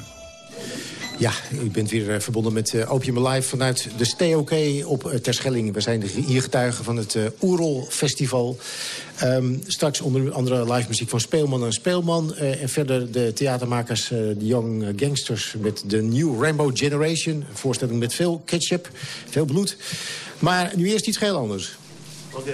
Ja, u bent weer uh, verbonden met uh, Opium Live vanuit de STOK op uh, Terschelling. We zijn hier getuigen van het Oerol Festival. Um, straks onder andere live muziek van Speelman en Speelman. en verder de theatermakers, de Young Gangsters... met de New Rainbow Generation. Een voorstelling met veel ketchup, veel bloed. Maar nu eerst iets heel anders. Oké.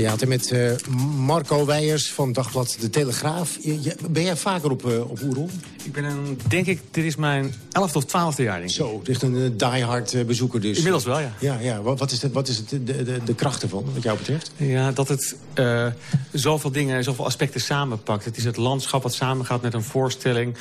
Theater met uh, Marco Weijers van Dagblad De Telegraaf. Je, je, ben jij vaker op, uh, op Oerol? Ik ben een, denk ik, dit is mijn 11 of 12e jaar. Denk ik. Zo, echt een uh, diehard bezoeker dus. Inmiddels wel, ja. Ja, ja. Wat, wat is, het, wat is het, de, de, de kracht ervan, wat jou betreft? Ja, dat het zoveel dingen, zoveel aspecten samenpakt. Het is het landschap wat samengaat met een voorstelling.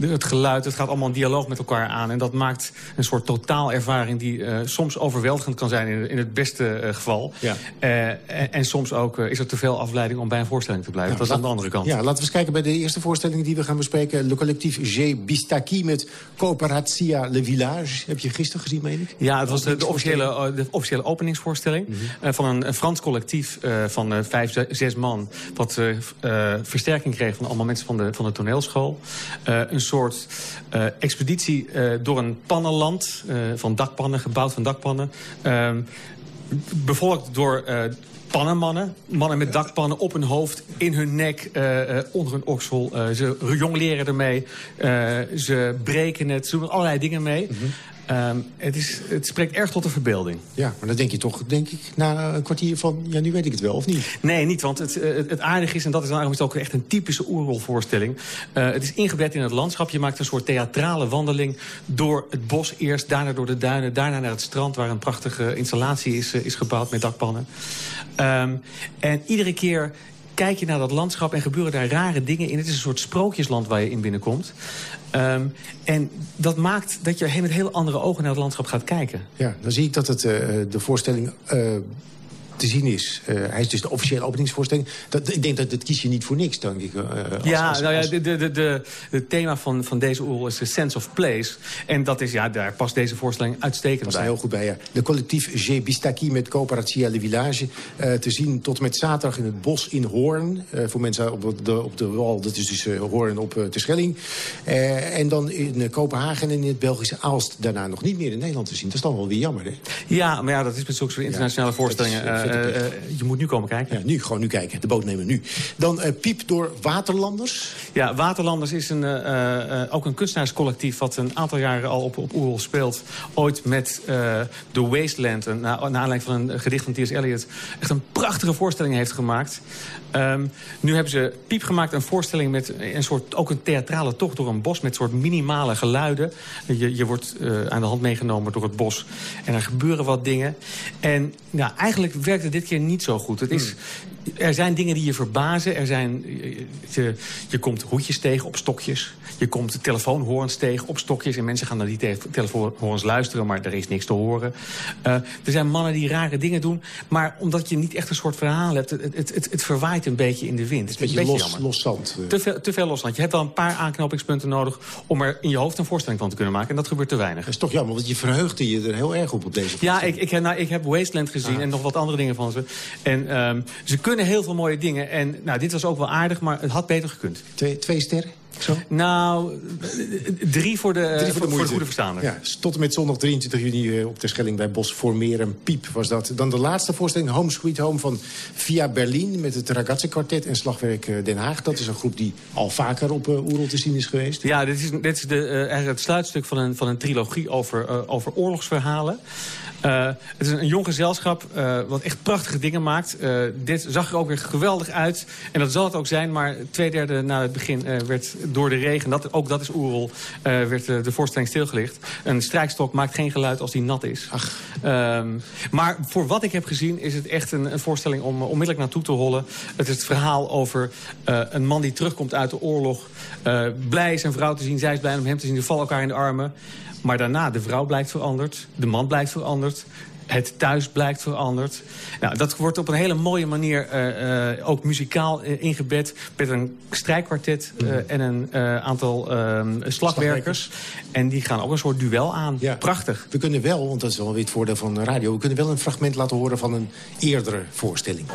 Het geluid, het gaat allemaal een dialoog met elkaar aan. En dat maakt een soort totaalervaring die soms overweldigend kan zijn in, in het beste geval. Ja. en, en soms ook uh, is er te veel afleiding om bij een voorstelling te blijven. Ja, dat is aan de andere kant. Ja, laten we eens kijken bij de eerste voorstelling die we gaan bespreken. Le collectief G. Bistaki met Cooperatia Le Village. Heb je gisteren gezien, meen ik? Ja, het was de, de officiële, de officiële openingsvoorstelling. Mm -hmm. uh, van een, een, Frans collectief van vijf, zes man. Wat versterking kreeg van allemaal mensen van de, van de toneelschool. een soort expeditie door een pannenland. van dakpannen, gebouwd van dakpannen. Bevolkt door uh, pannenmannen. Mannen met dakpannen op hun hoofd, in hun nek, uh, uh, onder hun oksel. ze jongleren ermee, ze breken het, ze doen allerlei dingen mee. Mm -hmm. Um, het, is, het spreekt erg tot de verbeelding. Ja, maar dan denk je toch, denk ik, na een kwartier van... ja, nu weet ik het wel, of niet? Nee, niet, want het, het, het aardige is, en dat is dan ook echt een typische oerrolvoorstelling... Uh, het is ingebed in het landschap. Je maakt een soort theatrale wandeling door het bos eerst... daarna door de duinen, daarna naar het strand... waar een prachtige installatie is, is gebouwd met dakpannen. Um, en iedere keer kijk je naar dat landschap en gebeuren daar rare dingen in. Het is een soort sprookjesland waar je in binnenkomt. Um, en dat maakt dat je met heel andere ogen naar het landschap gaat kijken. Ja, dan zie ik dat het, uh, de voorstelling... Uh, te zien is. Uh, hij is dus de officiële openingsvoorstelling. Dat, ik denk dat dat kies je niet voor niks, denk ik. Uh, als, ja, als, nou ja, de, de, de, het thema van, van deze oorlog is de sense of place. En dat is, ja, daar past deze voorstelling uitstekend past bij. heel goed bij, ja. De collectief G. Bistaki met Cooperatia Le Village. Uh, te zien tot met zaterdag in het bos in Hoorn. voor mensen op de, op de wal, dat is dus Hoorn op uh, Terschelling. en dan in Kopenhagen en in het Belgische Aalst. Daarna nog niet meer in Nederland te zien. Dat is dan wel weer jammer, hè? Ja, maar ja, dat is met zulke soort internationale ja, voorstellingen... Uh, uh, je moet nu komen kijken. Ja, nu, gewoon nu kijken. De boot nemen nu. Dan uh, Piep door Waterlanders. Ja, Waterlanders is een, ook een kunstenaarscollectief... wat een aantal jaren al op, op Oerol speelt. Ooit met The Wasteland, een, na, naar aanleiding van een gedicht van T.S. Eliot... echt een prachtige voorstelling heeft gemaakt. Um, nu hebben ze Piep gemaakt, een voorstelling met een soort, ook een theatrale tocht door een bos... met soort minimale geluiden. Je, je wordt aan de hand meegenomen door het bos. En er gebeuren wat dingen. En nou, eigenlijk werkt het dit keer niet zo goed. Het is, er zijn dingen die je verbazen. Er zijn, je, je komt hoedjes tegen op stokjes. Je komt telefoonhoorns tegen op stokjes. En mensen gaan naar die te telefoonhoorns luisteren, maar er is niks te horen. Uh, er zijn mannen die rare dingen doen. Maar omdat je niet echt een soort verhaal hebt... het, het, het, het verwaait een beetje in de wind. Het is een beetje, beetje los, loszand. Te veel, te veel loszand. Je hebt wel een paar aanknopingspunten nodig... om er in je hoofd een voorstelling van te kunnen maken. En dat gebeurt te weinig. Dat is toch jammer, want je verheugde je er heel erg op op deze Ja, ik, ik, nou, ik heb Wasteland gezien ah. en nog wat andere dingen van ze. En um, ze kunnen heel veel mooie dingen. En nou, dit was ook wel aardig, maar het had beter gekund. Twee, twee sterren? Zo? Nou, drie voor de, drie voor de, voor de goede verstaander. Ja, tot en met zondag 23 juni op de Schelling bij Bos Formeer Piep was dat. Dan de laatste voorstelling, Home Sweet Home van Via Berlin... met het Ragazzi Quartet en Slagwerk Den Haag. Dat is een groep die al vaker op uh, Oerol te zien is geweest. Ja, dit is, dit is de, uh, het sluitstuk van een, van een trilogie over, uh, over oorlogsverhalen. Uh, het is een jong gezelschap wat echt prachtige dingen maakt. Dit zag er ook weer geweldig uit. En dat zal het ook zijn, maar twee derde na het begin werd door de regen... Dat, ook dat is Oerol, werd de voorstelling stilgelegd. Een strijkstok maakt geen geluid als die nat is. Um, maar voor wat ik heb gezien is het echt een, een voorstelling om onmiddellijk naartoe te hollen. Het is het verhaal over een man die terugkomt uit de oorlog. blij zijn vrouw te zien, zij is blij om hem te zien. Ze vallen elkaar in de armen. Maar daarna, de vrouw blijkt veranderd, de man blijkt veranderd... Het thuis blijkt veranderd. Nou, dat wordt op een hele mooie manier uh, uh, ook muzikaal uh, ingebed... met een strijkkwartet en een aantal ehm, slagwerkers. En die gaan ook een soort duel aan. Ja. Prachtig. We kunnen wel, want dat is wel weer het voordeel van de radio... we kunnen wel een fragment laten horen van een eerdere voorstelling.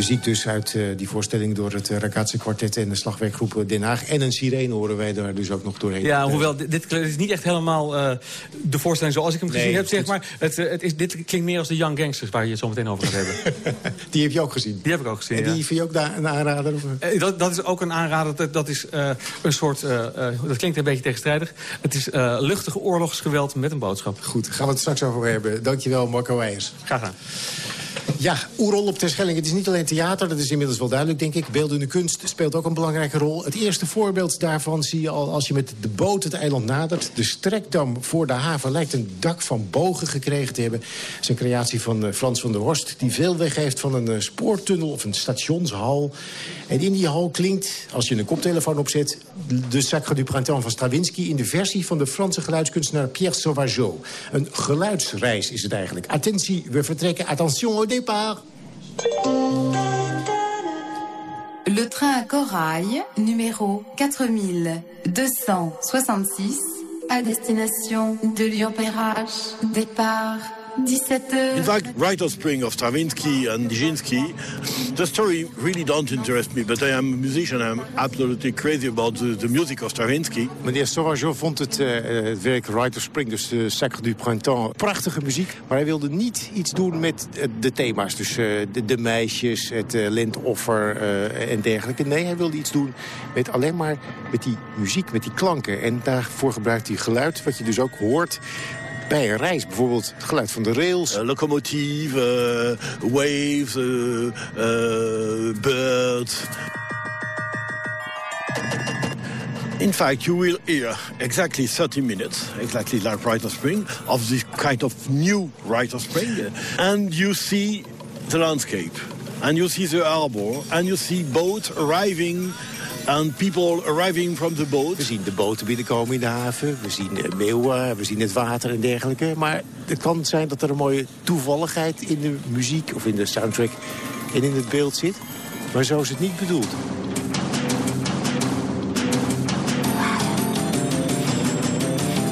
Muziek dus uit uh, die voorstelling door het uh, Ragazzi Quartet en de slagwerkgroep Den Haag. En een sirene horen wij daar dus ook nog doorheen. Ja, hoewel dit, dit is niet echt helemaal uh, de voorstelling zoals ik hem gezien nee, heb, zeg maar. Het, het is, dit klinkt meer als de Young Gangsters waar je het zo meteen over gaat hebben. [LAUGHS] die heb je ook gezien? Die heb ik ook gezien, En die vind je ook een aanrader? Of? Dat, dat, is ook een aanrader. Dat, dat is een soort, dat klinkt een beetje tegenstrijdig. Het is luchtige oorlogsgeweld met een boodschap. Goed, gaan we het straks over hebben. Dankjewel, Marco Weijers. Graag gedaan. Ja, Oerol op Terschelling. Het is niet alleen theater, dat is inmiddels wel duidelijk, denk ik. Beeldende kunst speelt ook een belangrijke rol. Het eerste voorbeeld daarvan zie je al als je met de boot het eiland nadert. De strekdam voor de haven lijkt een dak van bogen gekregen te hebben. Het is een creatie van uh, Frans van der Horst... die veel weggeeft van een uh, spoortunnel of een stationshal. En in die hal klinkt, als je een koptelefoon opzet... de Sacre du Printemps van Stravinsky... in de versie van de Franse geluidskunstenaar Pierre Sauvageau. Een geluidsreis is het eigenlijk. Attentie, we vertrekken. Attention au départ. Le train Train Corail, numéro 4266, à destination de Lyon-Perrache. Départ 17h. In fact, Rite of Spring of Stravinsky and Nijinsky, the story really don't interest me, but I am a musician. I'm absolutely crazy about the, the music of Stravinsky. Meneer Sauvageau vond het, uh, het werk Rite of Spring, dus de Sacre du Printemps, prachtige muziek. Maar hij wilde niet iets doen met uh, de thema's. Dus uh, de, de, meisjes, het lentoffer en dergelijke. Nee, hij wilde iets doen met alleen maar met die muziek, met die klanken. En daarvoor gebruikt hij geluid, wat je dus ook hoort bij een reis. Bijvoorbeeld het geluid van de rails. Uh, waves, uh, birds. In fact, you will hear exactly 30 minutes, exactly like Rite of Spring, of this kind of new Rite of Spring. And you see the landscape, and you see the harbor, and you see boats arriving and people arriving from the boat. We zien de boten binnenkomen in de haven. We zien de meeuwen, we zien het water en dergelijke. Maar het kan zijn dat er een mooie toevalligheid in de muziek... of in de soundtrack en in het beeld zit. Maar zo is het niet bedoeld.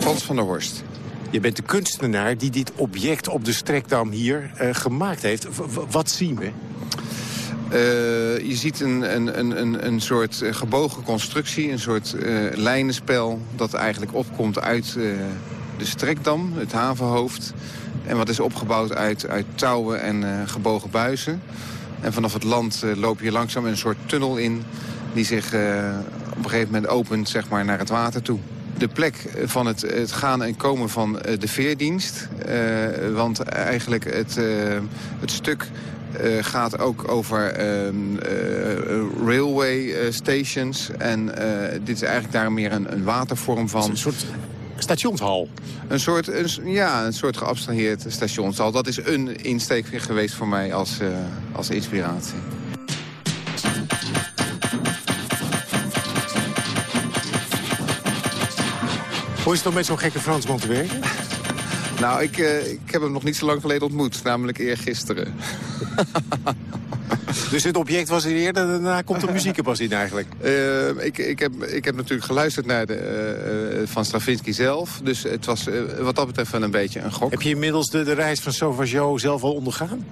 Frans van der Horst. Je bent de kunstenaar die dit object op de strekdam hier uh, gemaakt heeft. Wat zien we? Uh, je ziet een, een, een, een soort gebogen constructie, een soort uh, lijnenspel... dat eigenlijk opkomt uit de strekdam, het havenhoofd. En wat is opgebouwd uit, uit touwen en gebogen buizen. En vanaf het land loop je langzaam een soort tunnel in... die zich op een gegeven moment opent zeg maar, naar het water toe de plek van het, het, gaan en komen van de veerdienst. Want eigenlijk het, het stuk uh, gaat ook over uh, uh, railway stations. En dit is eigenlijk daar meer een, een watervorm van. Een soort stationshal? Een soort, een, ja, een soort geabstraheerd stationshal. Dat is een insteek geweest voor mij als, als inspiratie. Hoe is het om met zo'n gekke Fransman te werken? Nou, ik, uh, ik heb hem nog niet zo lang geleden ontmoet. Namelijk eergisteren. [LAUGHS] dus het object was er eerder, daarna komt de muziek er pas in eigenlijk? Uh, [LAUGHS] ik, ik, heb, ik heb natuurlijk geluisterd naar de, uh, van Stravinsky zelf. Dus het was wat dat betreft wel een beetje een gok. Heb je inmiddels de, de reis van Sauvageau zelf al ondergaan?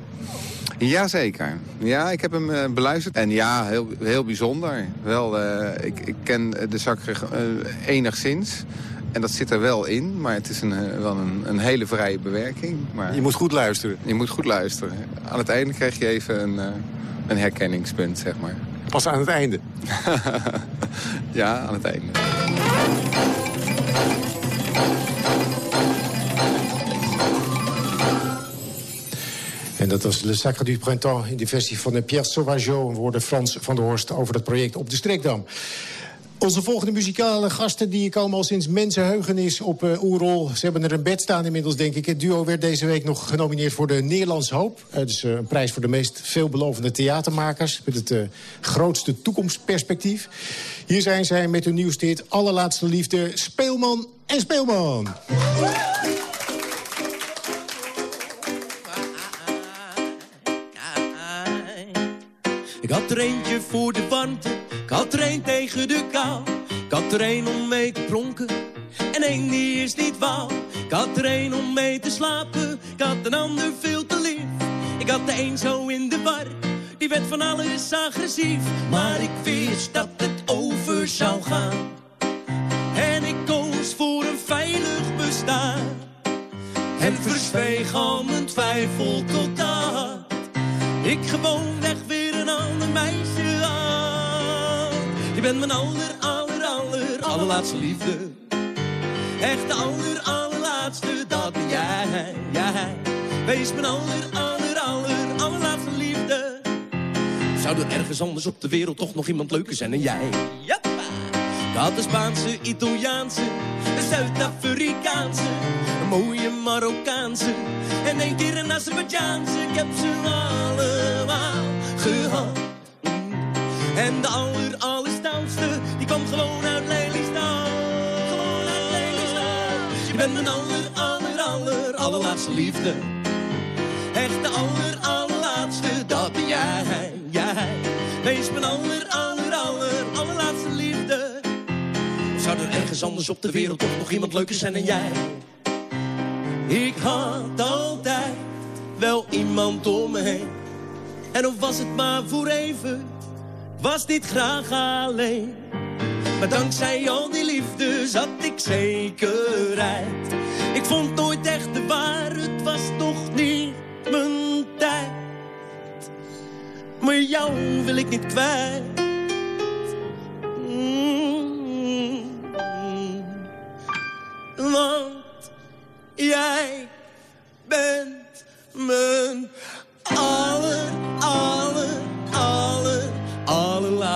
Jazeker. Ja, ik heb hem uh, beluisterd. En ja, heel, heel bijzonder. Wel, uh, ik, ik ken de zak uh, enigszins. En dat zit er wel in, maar het is een, wel een, een hele vrije bewerking. Maar je moet goed luisteren. Je moet goed luisteren. Aan het einde krijg je even een, een herkenningspunt, zeg maar. Pas aan het einde? [LAUGHS] ja, aan het einde. En dat was Le Sacre du Printemps in de versie van Pierre Sauvageau. We hoorden Frans van der Horst over het project op de Streekdam. Onze volgende muzikale gasten die komen al sinds mensenheugenis op uh, Oerol. Ze hebben er een bed staan inmiddels, denk ik. Het duo werd deze week nog genomineerd voor de Nederlands Hoop. Uh, dus uh, een prijs voor de meest veelbelovende theatermakers... met het grootste toekomstperspectief. Hier zijn zij met hun nieuwste hit Allerlaatste Liefde, Speelman en Speelman. Ik had er eentje voor de warmte, een tegen de kou. Een om mee te pronken en één die is niet wauw. Ik had er een om mee te slapen, ik had een ander veel te lief. Ik had de een zo in de war, die werd van alles agressief. Maar ik wist dat het over zou gaan. En ik koos voor een veilig bestaan. En verzweeg al mijn twijfel tot dat ik gewoon weg weer een ander meisje bent mijn aller, aller, aller, allerlaatste liefde. Echt de aller, allerlaatste, dat ben jij, jij. Wees mijn aller, aller, aller, allerlaatste liefde. Zou er ergens anders op de wereld toch nog iemand leuker zijn dan jij? Jappa. Had de Spaanse, Italiaanse, Zuid-Afrikaanse, een mooie Marokkaanse en een keer een Azerbeidzjaanse. Ik heb ze allemaal gehad. En de aller, die kwam gewoon uit Lelystad. Gewoon uit Lelystad. Je bent mijn aller, aller, aller, allerlaatste liefde. Echt de aller, allerlaatste, dat ben jij, jij. Wees mijn aller, aller, aller, allerlaatste liefde. Zou er ergens anders op de wereld toch nog iemand leuker zijn dan jij? Ik had altijd wel iemand om me heen. En of was het maar voor even was dit graag alleen. Maar dankzij al die liefde zat ik zekerheid. Ik vond nooit echt de waar, het was toch niet mijn tijd. Maar jou wil ik niet kwijt. Mm. Want jij bent mijn aller,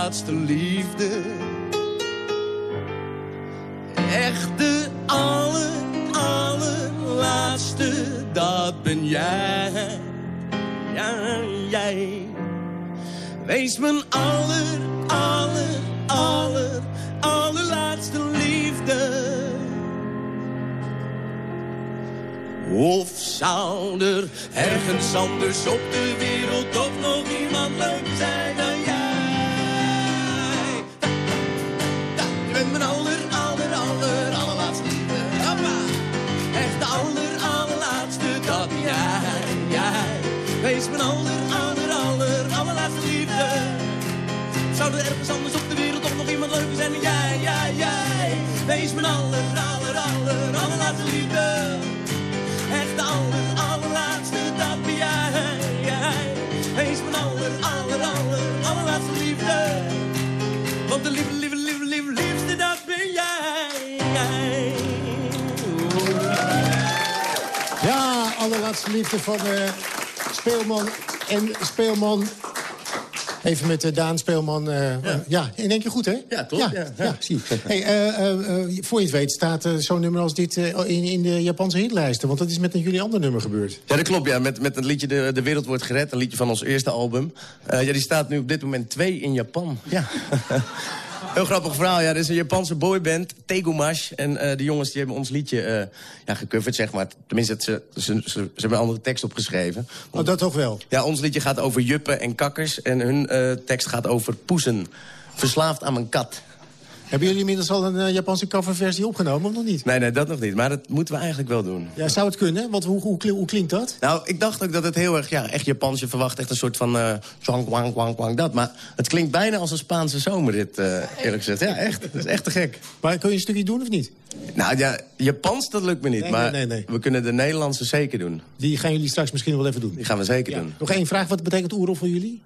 allerlaatste liefde. Echte aller, allerlaatste, dat ben jij. Ja, jij. Wees mijn aller, aller, aller, allerlaatste liefde. Of zou er ergens anders op de wereld toch nog iemand leuk zijn dan jij? Mijn aller, aller, aller, allerlaatste. Hoppa. Echt de aller, allerlaatste, dat jij, jij. Wees mijn aller, aller, aller, allerlaatste liefde. Zou er ergens anders Ja, allerlaatste liefde van eh, Speelman en Speelman. Even met eh, Daan Speelman. eh, ja. in één keer goed, hè? Ja, toch? Ja, Ja, ja. ja. zie je. [LAUGHS] Hey, voor je het weet staat zo'n nummer als dit in, in de Japanse hitlijsten. Want dat is met een jullie ander nummer gebeurd. Ja, dat klopt. Ja. Met, met een liedje de, de Wereld Wordt Gered. Een liedje van ons eerste album. Ja, die staat nu op dit moment twee in Japan. Ja. [LAUGHS] Heel grappig verhaal. Ja, er is een Japanse boyband, Tegumash. En eh, de jongens die hebben ons liedje eh ja, gecoverd, zeg maar. Tenminste, ze, ze, ze hebben een andere tekst opgeschreven. Oh, dat toch wel? Ja, ons liedje gaat over juppen en kakkers. En hun eh, tekst gaat over poezen. Verslaafd aan mijn kat. Hebben jullie inmiddels al een eh, Japanse coverversie opgenomen of nog niet? Nee, nee, dat nog niet. Maar dat moeten we eigenlijk wel doen. Ja, zou het kunnen? Want hoe, hoe, hoe klinkt dat? Nou, ik dacht ook dat het heel erg, ja, echt Japans. Je verwacht echt een soort van eh zwang, wang, wang, wang, dat. Maar het klinkt bijna als een Spaanse zomerrit, eh, eerlijk gezegd. Ja, echt. Dat is echt te gek. Maar kun je een stukje doen of niet? Nou ja, Japans, dat lukt me niet. Nee, maar nee, nee, we kunnen de Nederlandse zeker doen. Die gaan jullie straks misschien wel even doen. Die gaan we zeker doen. Nog één vraag. Wat betekent Oerol voor jullie?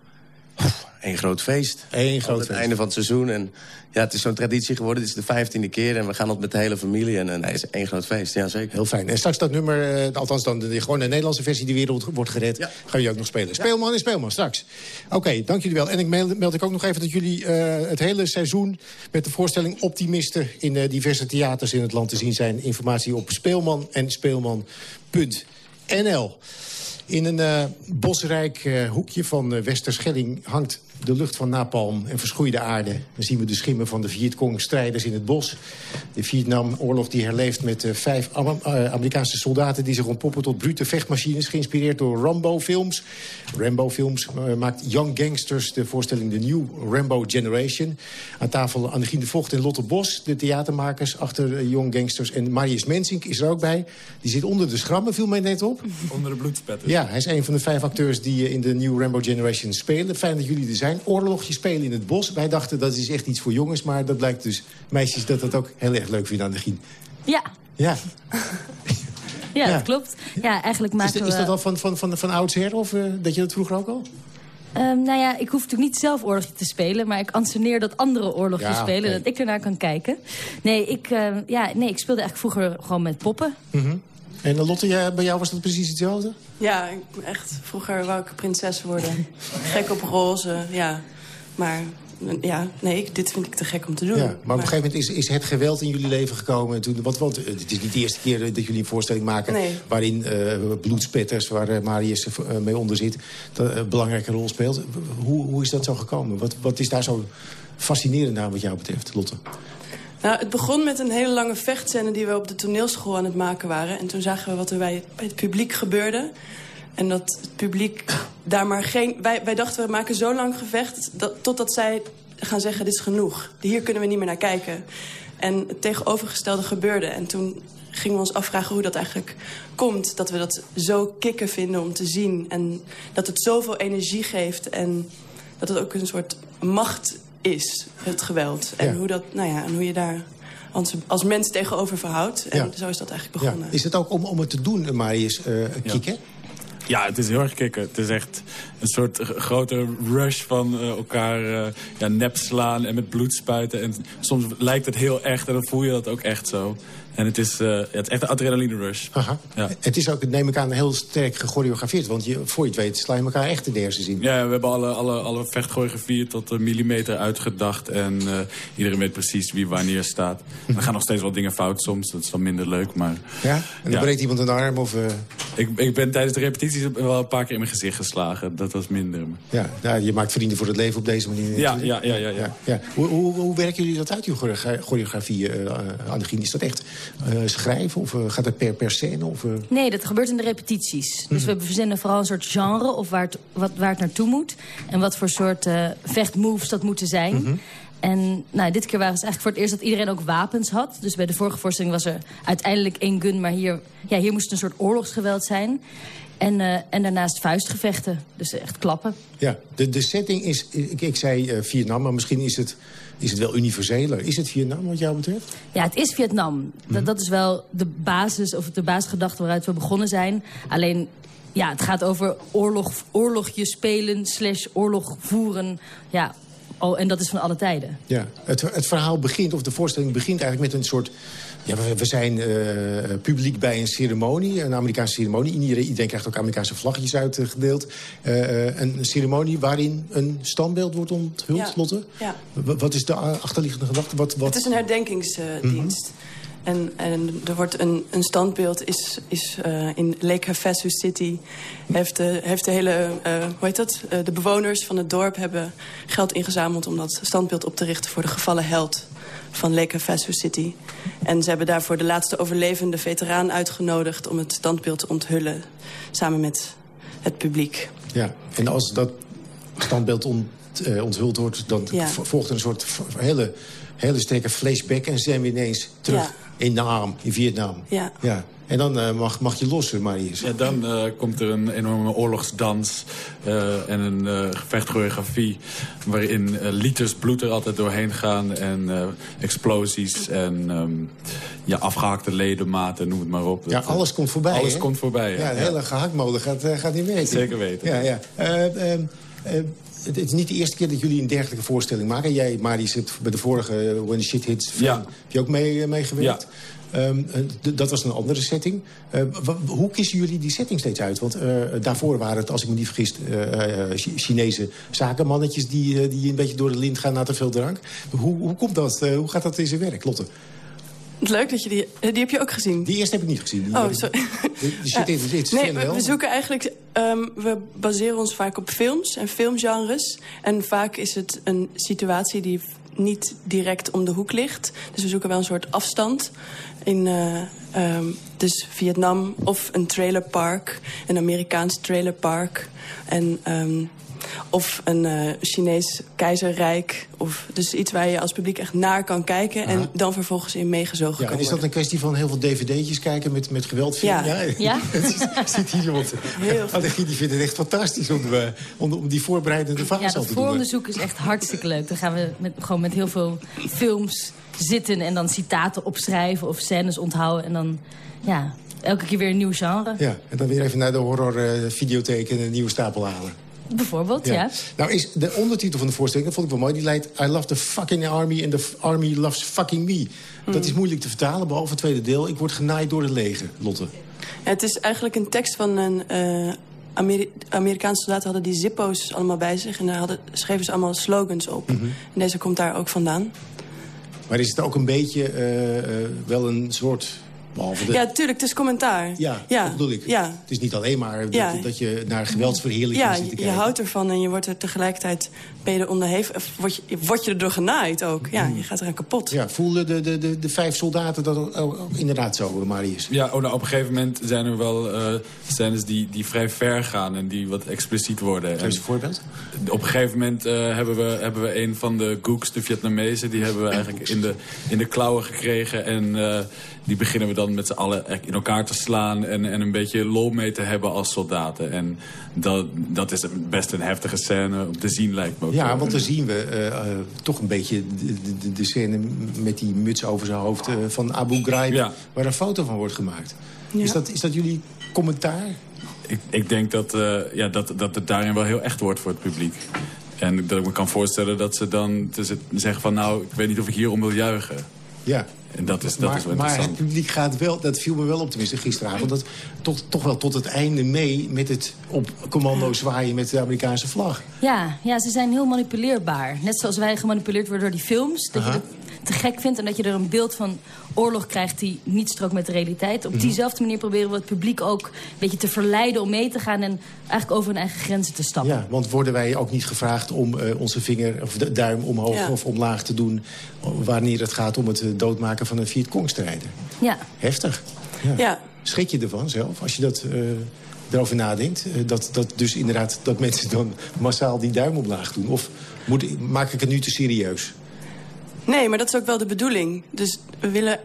Eén groot feest. Eén groot feest. Het einde van het seizoen. En ja, het is zo'n traditie geworden. Het is de vijftiende keer. En we gaan dat met de hele familie. En nee, het is één groot feest. Ja, zeker. Heel fijn. En straks dat nummer, eh, althans dan de, gewoon de Nederlandse versie... die wereld wordt gered, gaan jullie ook nog spelen. Speelman en Speelman, straks. Oké, dank jullie wel. En ik meld, meld ik ook nog even dat jullie eh, het hele seizoen... met de voorstelling Optimisten in eh, diverse theaters in het land te zien zijn. Informatie op speelman en speelman.nl. In een eh, bosrijk eh, hoekje van eh, Westerschelling hangt de lucht van napalm en verschroeide aarde. Dan zien we de schimmen van de Vietcong-strijders in het bos. De Vietnamoorlog die herleeft met eh, vijf Am- eh, Amerikaanse soldaten... die zich ontpoppen tot brute vechtmachines, geïnspireerd door Rambo-films. Rambo-films eh, maakt Young Gangsters de voorstelling The New Rambo Generation. Aan tafel Annegien de Vocht en Lotte Bos, de theatermakers... achter Young Gangsters. En Marius Mensink is er ook bij. Die zit onder de schrammen, viel mij net op. Onder de bloedspetters. Ja, hij is een van de vijf acteurs die in de New Rambo Generation spelen. Fijn dat jullie er zijn. Oorlogje spelen in het bos. Wij dachten dat is echt iets voor jongens, maar dat blijkt dus meisjes dat dat ook heel erg leuk vinden aan de Gien. Ja, Ja. [LAUGHS] ja, dat klopt. Ja, eigenlijk Is, maken dat- is dat al van, van, van, van oudsher of eh, dat je dat vroeger ook al? Ehm, nou ja, ik hoef natuurlijk niet zelf oorlogje te spelen... maar ik anseneer dat andere oorlogjes Ja, spelen... dat ik ernaar kan kijken. Nee, ik, ehm, ja, nee, ik speelde eigenlijk vroeger gewoon met poppen. Mhm. En eh, Lotte, jij- bij jou was dat precies hetzelfde? Ja, echt. Vroeger wou ik prinses worden. Gek op roze, ja. Maar ja, nee, ik- dit vind ik te gek om te doen. Ja, maar op een gegeven moment is, is het geweld in jullie leven gekomen. en Toen, want, want eh, het is niet de eerste keer eh, dat jullie een voorstelling maken... Nee. waarin eh bloedspetters, waar Marius mee onder zit... Dat, een belangrijke rol speelt. Hoe, hoe is dat zo gekomen? Wat, wat is daar zo fascinerend aan wat jou betreft, Lotte? Nou, het begon met een hele lange vechtscène die we op de toneelschool aan het maken waren. En toen zagen we wat er bij, het publiek gebeurde. En dat het publiek daar maar geen... Wij, wij dachten, we maken zo lang gevecht... Dat, totdat zij gaan zeggen, dit is genoeg. Hier kunnen we niet meer naar kijken. En het tegenovergestelde gebeurde. En toen gingen we ons afvragen hoe dat eigenlijk komt. Dat we dat zo kicken vinden om te zien. En dat het zoveel energie geeft. En dat het ook een soort macht is, het geweld. En, Ja. hoe, dat, nou ja, en hoe je daar als, als mens tegenover verhoudt. En Ja. zo is dat eigenlijk Ja. begonnen. Is het ook om, om het te doen, Marius, eh kicken? Ja, het is heel erg kicken. Het is echt een soort grote rush van eh, elkaar eh, ja, nep slaan en met bloed spuiten. En soms lijkt het heel echt en dan voel je dat ook echt zo. En het is, eh, het is echt een adrenaline rush. Aha. Ja. Het is ook, neem ik aan, heel sterk gechoreografeerd. Want je, voor je het weet sla je elkaar echt in de hersens in. Ja, we hebben alle, alle, alle vechtchoreografie tot de millimeter uitgedacht. En eh, iedereen weet precies wie wanneer staat. Er gaan nog steeds wel dingen fout soms. Dat is dan minder leuk, maar... Ja? En dan Ja. breekt iemand een arm of... eh, Ik, ik ben tijdens de repetities wel een paar keer in mijn gezicht geslagen. Dat was minder. ja, ja, je maakt vrienden voor het leven op deze manier. Ja, ja, ja, ja, ja. ja. Hoe, hoe, hoe werken jullie dat uit, choreo- choreografie, eh Annegien? Is dat echt schrijven of eh, gaat het per, per scène? Of, eh? Nee, dat gebeurt in de repetities. Dus we verzinnen vooral een soort genre of waar het, wat, waar het naartoe moet. En wat voor soort eh, vechtmoves dat moeten zijn. En nou, dit keer waren het eigenlijk voor het eerst dat iedereen ook wapens had. Dus bij de vorige voorstelling was er uiteindelijk één gun. Maar hier, ja, hier moest een soort oorlogsgeweld zijn. En, eh, en daarnaast vuistgevechten. Dus echt klappen. Ja, de, de setting is... Ik, ik zei eh, Vietnam, maar misschien is het, is het wel universeler. Is het Vietnam wat jou betreft? Ja, het is Vietnam. Dat, dat is wel de basis, of de basisgedachte waaruit we begonnen zijn. Alleen, ja, het gaat over oorlog, oorlogje spelen slash oorlog voeren. Ja, oh, en dat is van alle tijden. Ja, het, het verhaal begint, of de voorstelling begint eigenlijk met een soort... Ja, we, we zijn eh, publiek bij een ceremonie, een Amerikaanse ceremonie. Iedereen, iedereen krijgt ook Amerikaanse vlaggetjes uitgedeeld. Eh, eh, een ceremonie waarin een standbeeld wordt onthuld, Ja. Lotte. Ja. W- Wat is de achterliggende gedachte? Wat, wat... Het is een herdenkingsdienst. En, en er wordt een, een standbeeld is, is eh, in Lake Havasu City. Heeft de, heeft de hele, eh, hoe heet dat? Eh, de bewoners van het dorp hebben geld ingezameld om dat standbeeld op te richten voor de gevallen held van Lake Havasu City. En ze hebben daarvoor de laatste overlevende veteraan uitgenodigd om het standbeeld te onthullen. Samen met het publiek. Ja, en als dat standbeeld ont, onthuld wordt... dan Ja. volgt een soort hele, hele sterke flashback... en zijn we ineens terug Ja. In Nam, in Vietnam. Ja. ja. En dan eh, mag, mag je lossen, Marius. Ja, dan eh, komt er een enorme oorlogsdans eh, en een eh gevechtchoreografie... waarin liters bloed er altijd doorheen gaan en eh, explosies en ehm, ja, afgehaakte ledematen, noem het maar op. Ja, alles komt voorbij. Alles hè? komt voorbij, ja. Ja, de hele gehaktmolen gaat, gaat niet mee. Zeker weten. Ja, ja. Het is niet de eerste keer dat jullie een dergelijke voorstelling maken. Jij, Marius, hebt bij de vorige eh, When the Shit Hits film, Ja. heb je ook mee, eh, meegewerkt. Ehm, eh, dat was een andere setting. Hoe kiezen jullie die setting steeds uit? Want daarvoor waren het, als ik me niet vergis... Chi- Chinese zakenmannetjes die, die een beetje door de lint gaan na te veel drank. Hoe, hoe komt dat? Hoe gaat dat in zijn werk, Lotte? Leuk dat je die... eh, Die heb je ook gezien? Die eerste heb ik niet gezien. Die Oh, sorry. Shit is dit. Nee, we, we zoeken eigenlijk... ehm, we baseren ons vaak op films en filmgenres. En vaak is het een situatie die niet direct om de hoek ligt. Dus we zoeken wel een soort afstand. In, eh, ehm, dus Vietnam of een trailerpark. Een Amerikaans trailerpark. En... ehm, of een eh, Chinees keizerrijk. Of, dus iets waar je als publiek echt naar kan kijken... en dan vervolgens in meegezogen Ja, kan en is dat een kwestie van heel veel dvd'tjes kijken met, met geweld? Ja. Ja? [LAUGHS] Er zit hier iemand. Heel die vindt het echt fantastisch om, eh, om, om die voorbereidende fase Ja, te doen. vooronderzoek is echt hartstikke leuk. Dan gaan we met, gewoon met heel veel films zitten... en dan citaten opschrijven of scènes onthouden. En dan, ja, elke keer weer een nieuw genre. Ja, en dan weer even naar de horror eh, videotheek en een nieuwe stapel halen. Bijvoorbeeld, ja. Nou is de ondertitel van de voorstelling, dat vond ik wel mooi... die leidt I love the fucking army and the army loves fucking me. Dat Hmm. is moeilijk te vertalen, behalve het tweede deel. Ik word genaaid door het leger, Lotte. Ja, het is eigenlijk een tekst van een... eh, Ameri- Amerikaanse soldaten hadden die zippo's allemaal bij zich... en daar hadden, schreven ze allemaal slogans op. Mhm. En deze komt daar ook vandaan. Maar is het ook een beetje eh, eh, wel een soort Behalve de... Ja, tuurlijk, het is commentaar. Ja, ja. dat bedoel ik. Ja. Het is niet alleen maar dat, Ja. dat je naar geweldsverheerlijking Ja, zit te je, je kijken. houdt ervan en je wordt er tegelijkertijd ben je er onderhevig. of Word je, word je erdoor genaaid ook. Ja, je gaat eraan kapot. Ja, voelden de, de, de, de vijf soldaten dat ook inderdaad zo, Marius? Ja, oh, nou, op een gegeven moment zijn er wel eh, scènes die, die vrij ver gaan en die wat expliciet worden. Geef eens een voorbeeld. Op een gegeven moment eh, hebben, we, hebben we een van de Gooks, de Vietnamezen... die hebben we eigenlijk in de, in de klauwen gekregen. En eh, die beginnen we dan met z'n allen echt in elkaar te slaan... En, en een beetje lol mee te hebben als soldaten. En dat, dat is best een heftige scène om te zien, lijkt me ook. Ja, want dan zien we eh, eh, toch een beetje de, de, de scène met die muts over zijn hoofd eh, van Abu Ghraib... waar een foto van wordt gemaakt. Is, dat, is dat jullie commentaar? Ik, ik denk dat, eh, ja, dat, dat het daarin wel heel echt wordt voor het publiek. En dat ik me kan voorstellen dat ze dan zeggen van... nou, ik weet niet of ik hierom wil juichen. Ja. En dat is, dat maar, is wel maar het publiek gaat wel, dat viel me wel op tenminste gisteravond... dat toch, toch wel tot het einde mee met het op commando zwaaien met de Amerikaanse vlag. Ja, ja, ze zijn heel manipuleerbaar. Net zoals wij gemanipuleerd worden door die films. Dat Aha. je te gek vindt en dat je er een beeld van oorlog krijgt... die niet strookt met de realiteit. Op Mhm. diezelfde manier proberen we het publiek ook een beetje te verleiden... om mee te gaan en eigenlijk over hun eigen grenzen te stappen. Ja, want worden wij ook niet gevraagd om eh, onze vinger of de duim omhoog Ja. of omlaag te doen... wanneer het gaat om het eh, doodmaken van een Vietcong-strijder? Ja. Heftig. Ja. Schrik je ervan zelf, als je dat eh, erover nadenkt? Dat, dat dus inderdaad dat mensen dan massaal die duim omlaag doen? Of moet, maak ik het nu te serieus? Nee, maar dat is ook wel de bedoeling. Dus we willen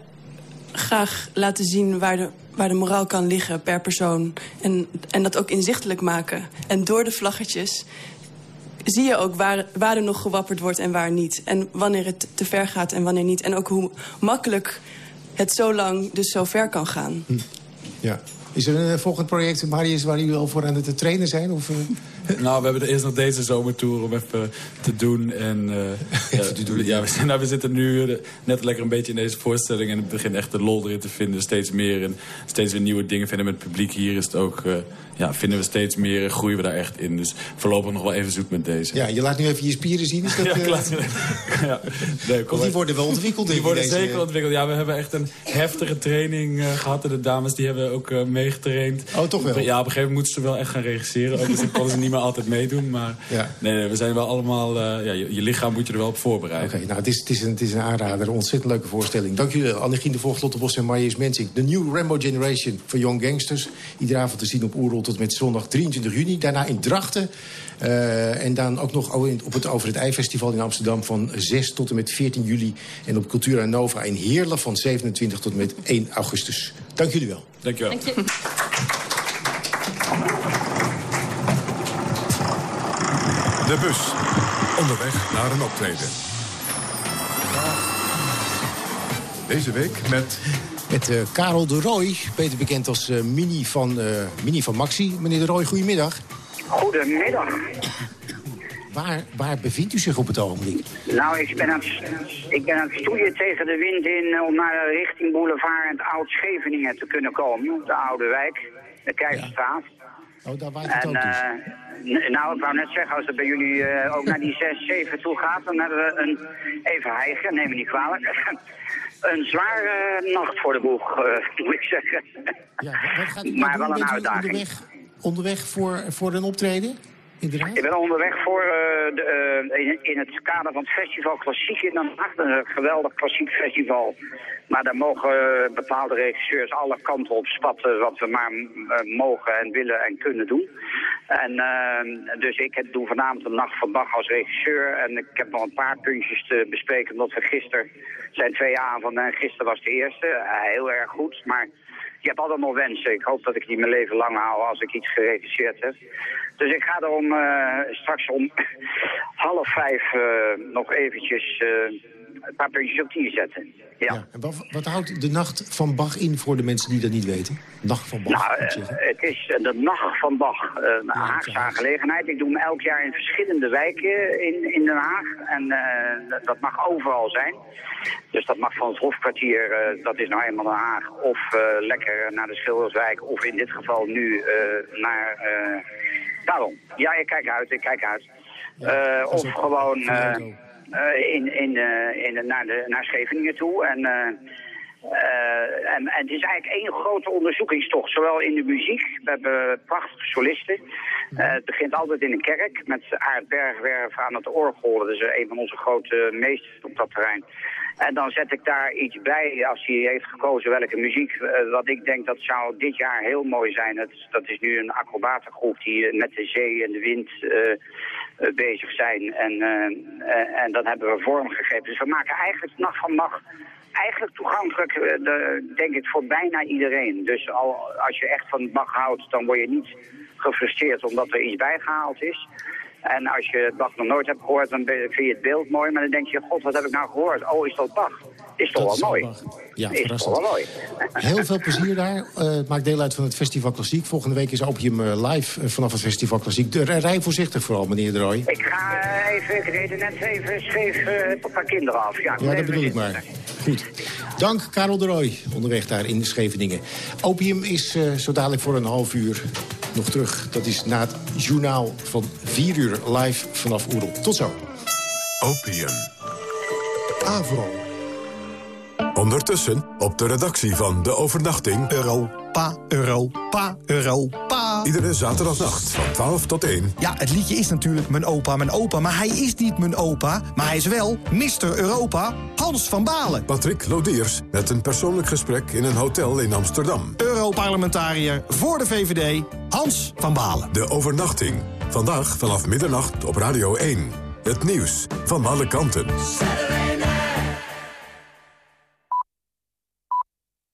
graag laten zien waar de, waar de moraal kan liggen per persoon. En, en dat ook inzichtelijk maken. En door de vlaggetjes zie je ook waar, waar er nog gewapperd wordt en waar niet. En wanneer het te ver gaat en wanneer niet. En ook hoe makkelijk het zo lang dus zo ver kan gaan. Ja. Is er een eh, volgend project, Marius, waar jullie al voor aan het trainen zijn? Of, eh? [LAUGHS] Nou, we hebben er eerst nog deze zomertour om even te doen. En, eh, [LAUGHS] ja, [LAUGHS] Ja, we, zijn- nou, we zitten nu eh, net lekker een beetje in deze voorstelling... en het begint echt de lol erin te vinden, steeds meer. En steeds weer nieuwe dingen vinden met het publiek. Hier is het ook, eh, ja, vinden we steeds meer en groeien we daar echt in. Dus voorlopig nog wel even zoet met deze. Ja, je laat nu even je spieren zien. Is dat, Ja, eh, klaar. ja, nee, Want die worden wel ontwikkeld, Die ik, worden deze- zeker ontwikkeld. Ja, we hebben echt een heftige training eh, gehad. En de dames die hebben ook eh, meegetraind. Oh, toch wel? Ja, op een gegeven moment moeten ze wel echt gaan regisseren. Ook, dus konden ze niet meer altijd meedoen. Maar Ja. nee, nee, we zijn wel allemaal... eh, ja, je, je lichaam moet je er wel op voorbereiden. Oké, nou, het is, het, is een, het is een aanrader. Een ontzettend leuke voorstelling. Dank jullie, Annegien de Voogd, Lotte Bos en Marius Mensing. De New Rambo Generation van Young Gangsters. Iedere avond te zien op Oerol tot met zondag 23 juni. Daarna in Drachten. Eh, en dan ook nog in- op het Over het Ei Festival in Amsterdam... van 6 tot en met 14 juli. En op Cultura Nova in Heerlen van 27 tot en met 1 augustus. Dank jullie wel. Dankjewel. Dank je. De bus. Onderweg naar een optreden. Deze week met... Met eh, Karel de Rooij, beter bekend als eh, Mini, van, eh, Mini van Maxi. Meneer de Rooij, goedemiddag. Goedemiddag. Waar, waar bevindt u zich op het ogenblik? Nou, ik ben aan het, ik ben aan het stoeien tegen de wind in om naar de richting Boulevard en Oud-Scheveningen te kunnen komen. De Oude Wijk, de Keizerstraat. Oh, daar waait het En, ook dus. eh, nou, ik wou net zeggen, als het bij jullie eh, ook naar die [LAUGHS] 6, 7 toe gaat, dan hebben we een, even hijgen, neem me niet kwalijk, [LAUGHS] een zware nacht voor de boeg, eh, [LAUGHS] moet ik zeggen. maar wel een uitdaging. Onderweg, onderweg voor, voor een optreden? Ik ben onderweg voor eh, de, eh, in, het kader van het festival Klassiek in Den Haag. Een geweldig klassiek festival. Maar daar mogen eh, bepaalde regisseurs alle kanten op spatten wat we maar mogen en willen en kunnen doen. En dus ik doe vanavond een nacht van Bach als regisseur. En ik heb nog een paar puntjes te bespreken. Omdat we gisteren zijn twee avonden en gisteren was de eerste. Heel erg goed, maar je hebt altijd nog wensen. Ik hoop dat ik die mijn leven lang hou als ik iets geregisseerd heb. Dus ik ga er om, eh, straks om [LAUGHS] half vijf eh, nog eventjes eh, een paar puntjes op die zetten. Ja. En wat, wat houdt de nacht van Bach in voor de mensen die dat niet weten? Nacht van Bach, Nou, eh, het is eh, de nacht van Bach, eh, een Haagse aangelegenheid. Ik doe hem elk jaar in verschillende wijken in, in Den Haag. En dat- mag overal zijn. Dus dat mag van het Hofkwartier, dat is nou eenmaal Den Haag. Of lekker naar de Schilderswijk. Of in dit geval nu naar... daarom. Ja, ik kijk uit, ik kijk uit. Of gewoon in, in, eh, in, naar, de, naar Scheveningen toe. En, eh, eh, En, en het is eigenlijk één grote onderzoekingstocht, zowel in de muziek. We hebben prachtige solisten. Eh, het begint altijd in een kerk met Aard Bergwerf aan het orgel. Dat is een van onze grote meesters op dat terrein. En dan zet ik daar iets bij als hij heeft gekozen welke muziek. eh, wat ik denk dat zou dit jaar heel mooi zijn. Is- dat is nu een acrobatengroep die eh, met de zee en de wind eh, eh, bezig zijn. En, eh, eh, en dat hebben we vormgegeven. Dus we maken eigenlijk nacht van nacht eigenlijk toegankelijk, eh, de, denk ik, voor bijna iedereen. Dus al, als je echt van Bach houdt, dan word je niet gefrustreerd omdat er iets bijgehaald is. En als je Bach nog nooit hebt gehoord, dan vind je het beeld mooi. Maar dan denk je, god, wat heb ik nou gehoord? Oh, is dat Bach? Is toch Dat wel mooi? Bach. Ja, is toch verrassend. wel mooi? Heel veel plezier daar. Eh, het maakt deel uit van het Festival Klassiek. Volgende week is Opium eh, live eh, vanaf het Festival Klassiek. De, rij voorzichtig vooral, meneer De Roy. Ik ga even, ik reed er net even scheef eh, een paar kinderen af. Ja, Ja, dat bedoel ik maar. Goed. Dank, Karel de Roy, onderweg daar in Scheveningen. Opium is eh, zo dadelijk voor een half uur nog terug. Dat is na het journaal van 4 uur live vanaf Oerol. Tot zo. Opium. Avro. Ondertussen op de redactie van De Overnachting... Europa, Europa, Europa. Iedere zaterdagnacht van 12 tot 1. Ja, het liedje is natuurlijk Mijn Opa, Mijn Opa. Maar hij is niet Mijn Opa, maar hij is wel Mr. Europa, Hans van Balen. Patrick Lodiers met een persoonlijk gesprek in een hotel in Amsterdam. Europarlementariër voor de VVD, Hans van Balen. De Overnachting. Vandaag vanaf middernacht op Radio 1. Het nieuws van alle kanten. Saturday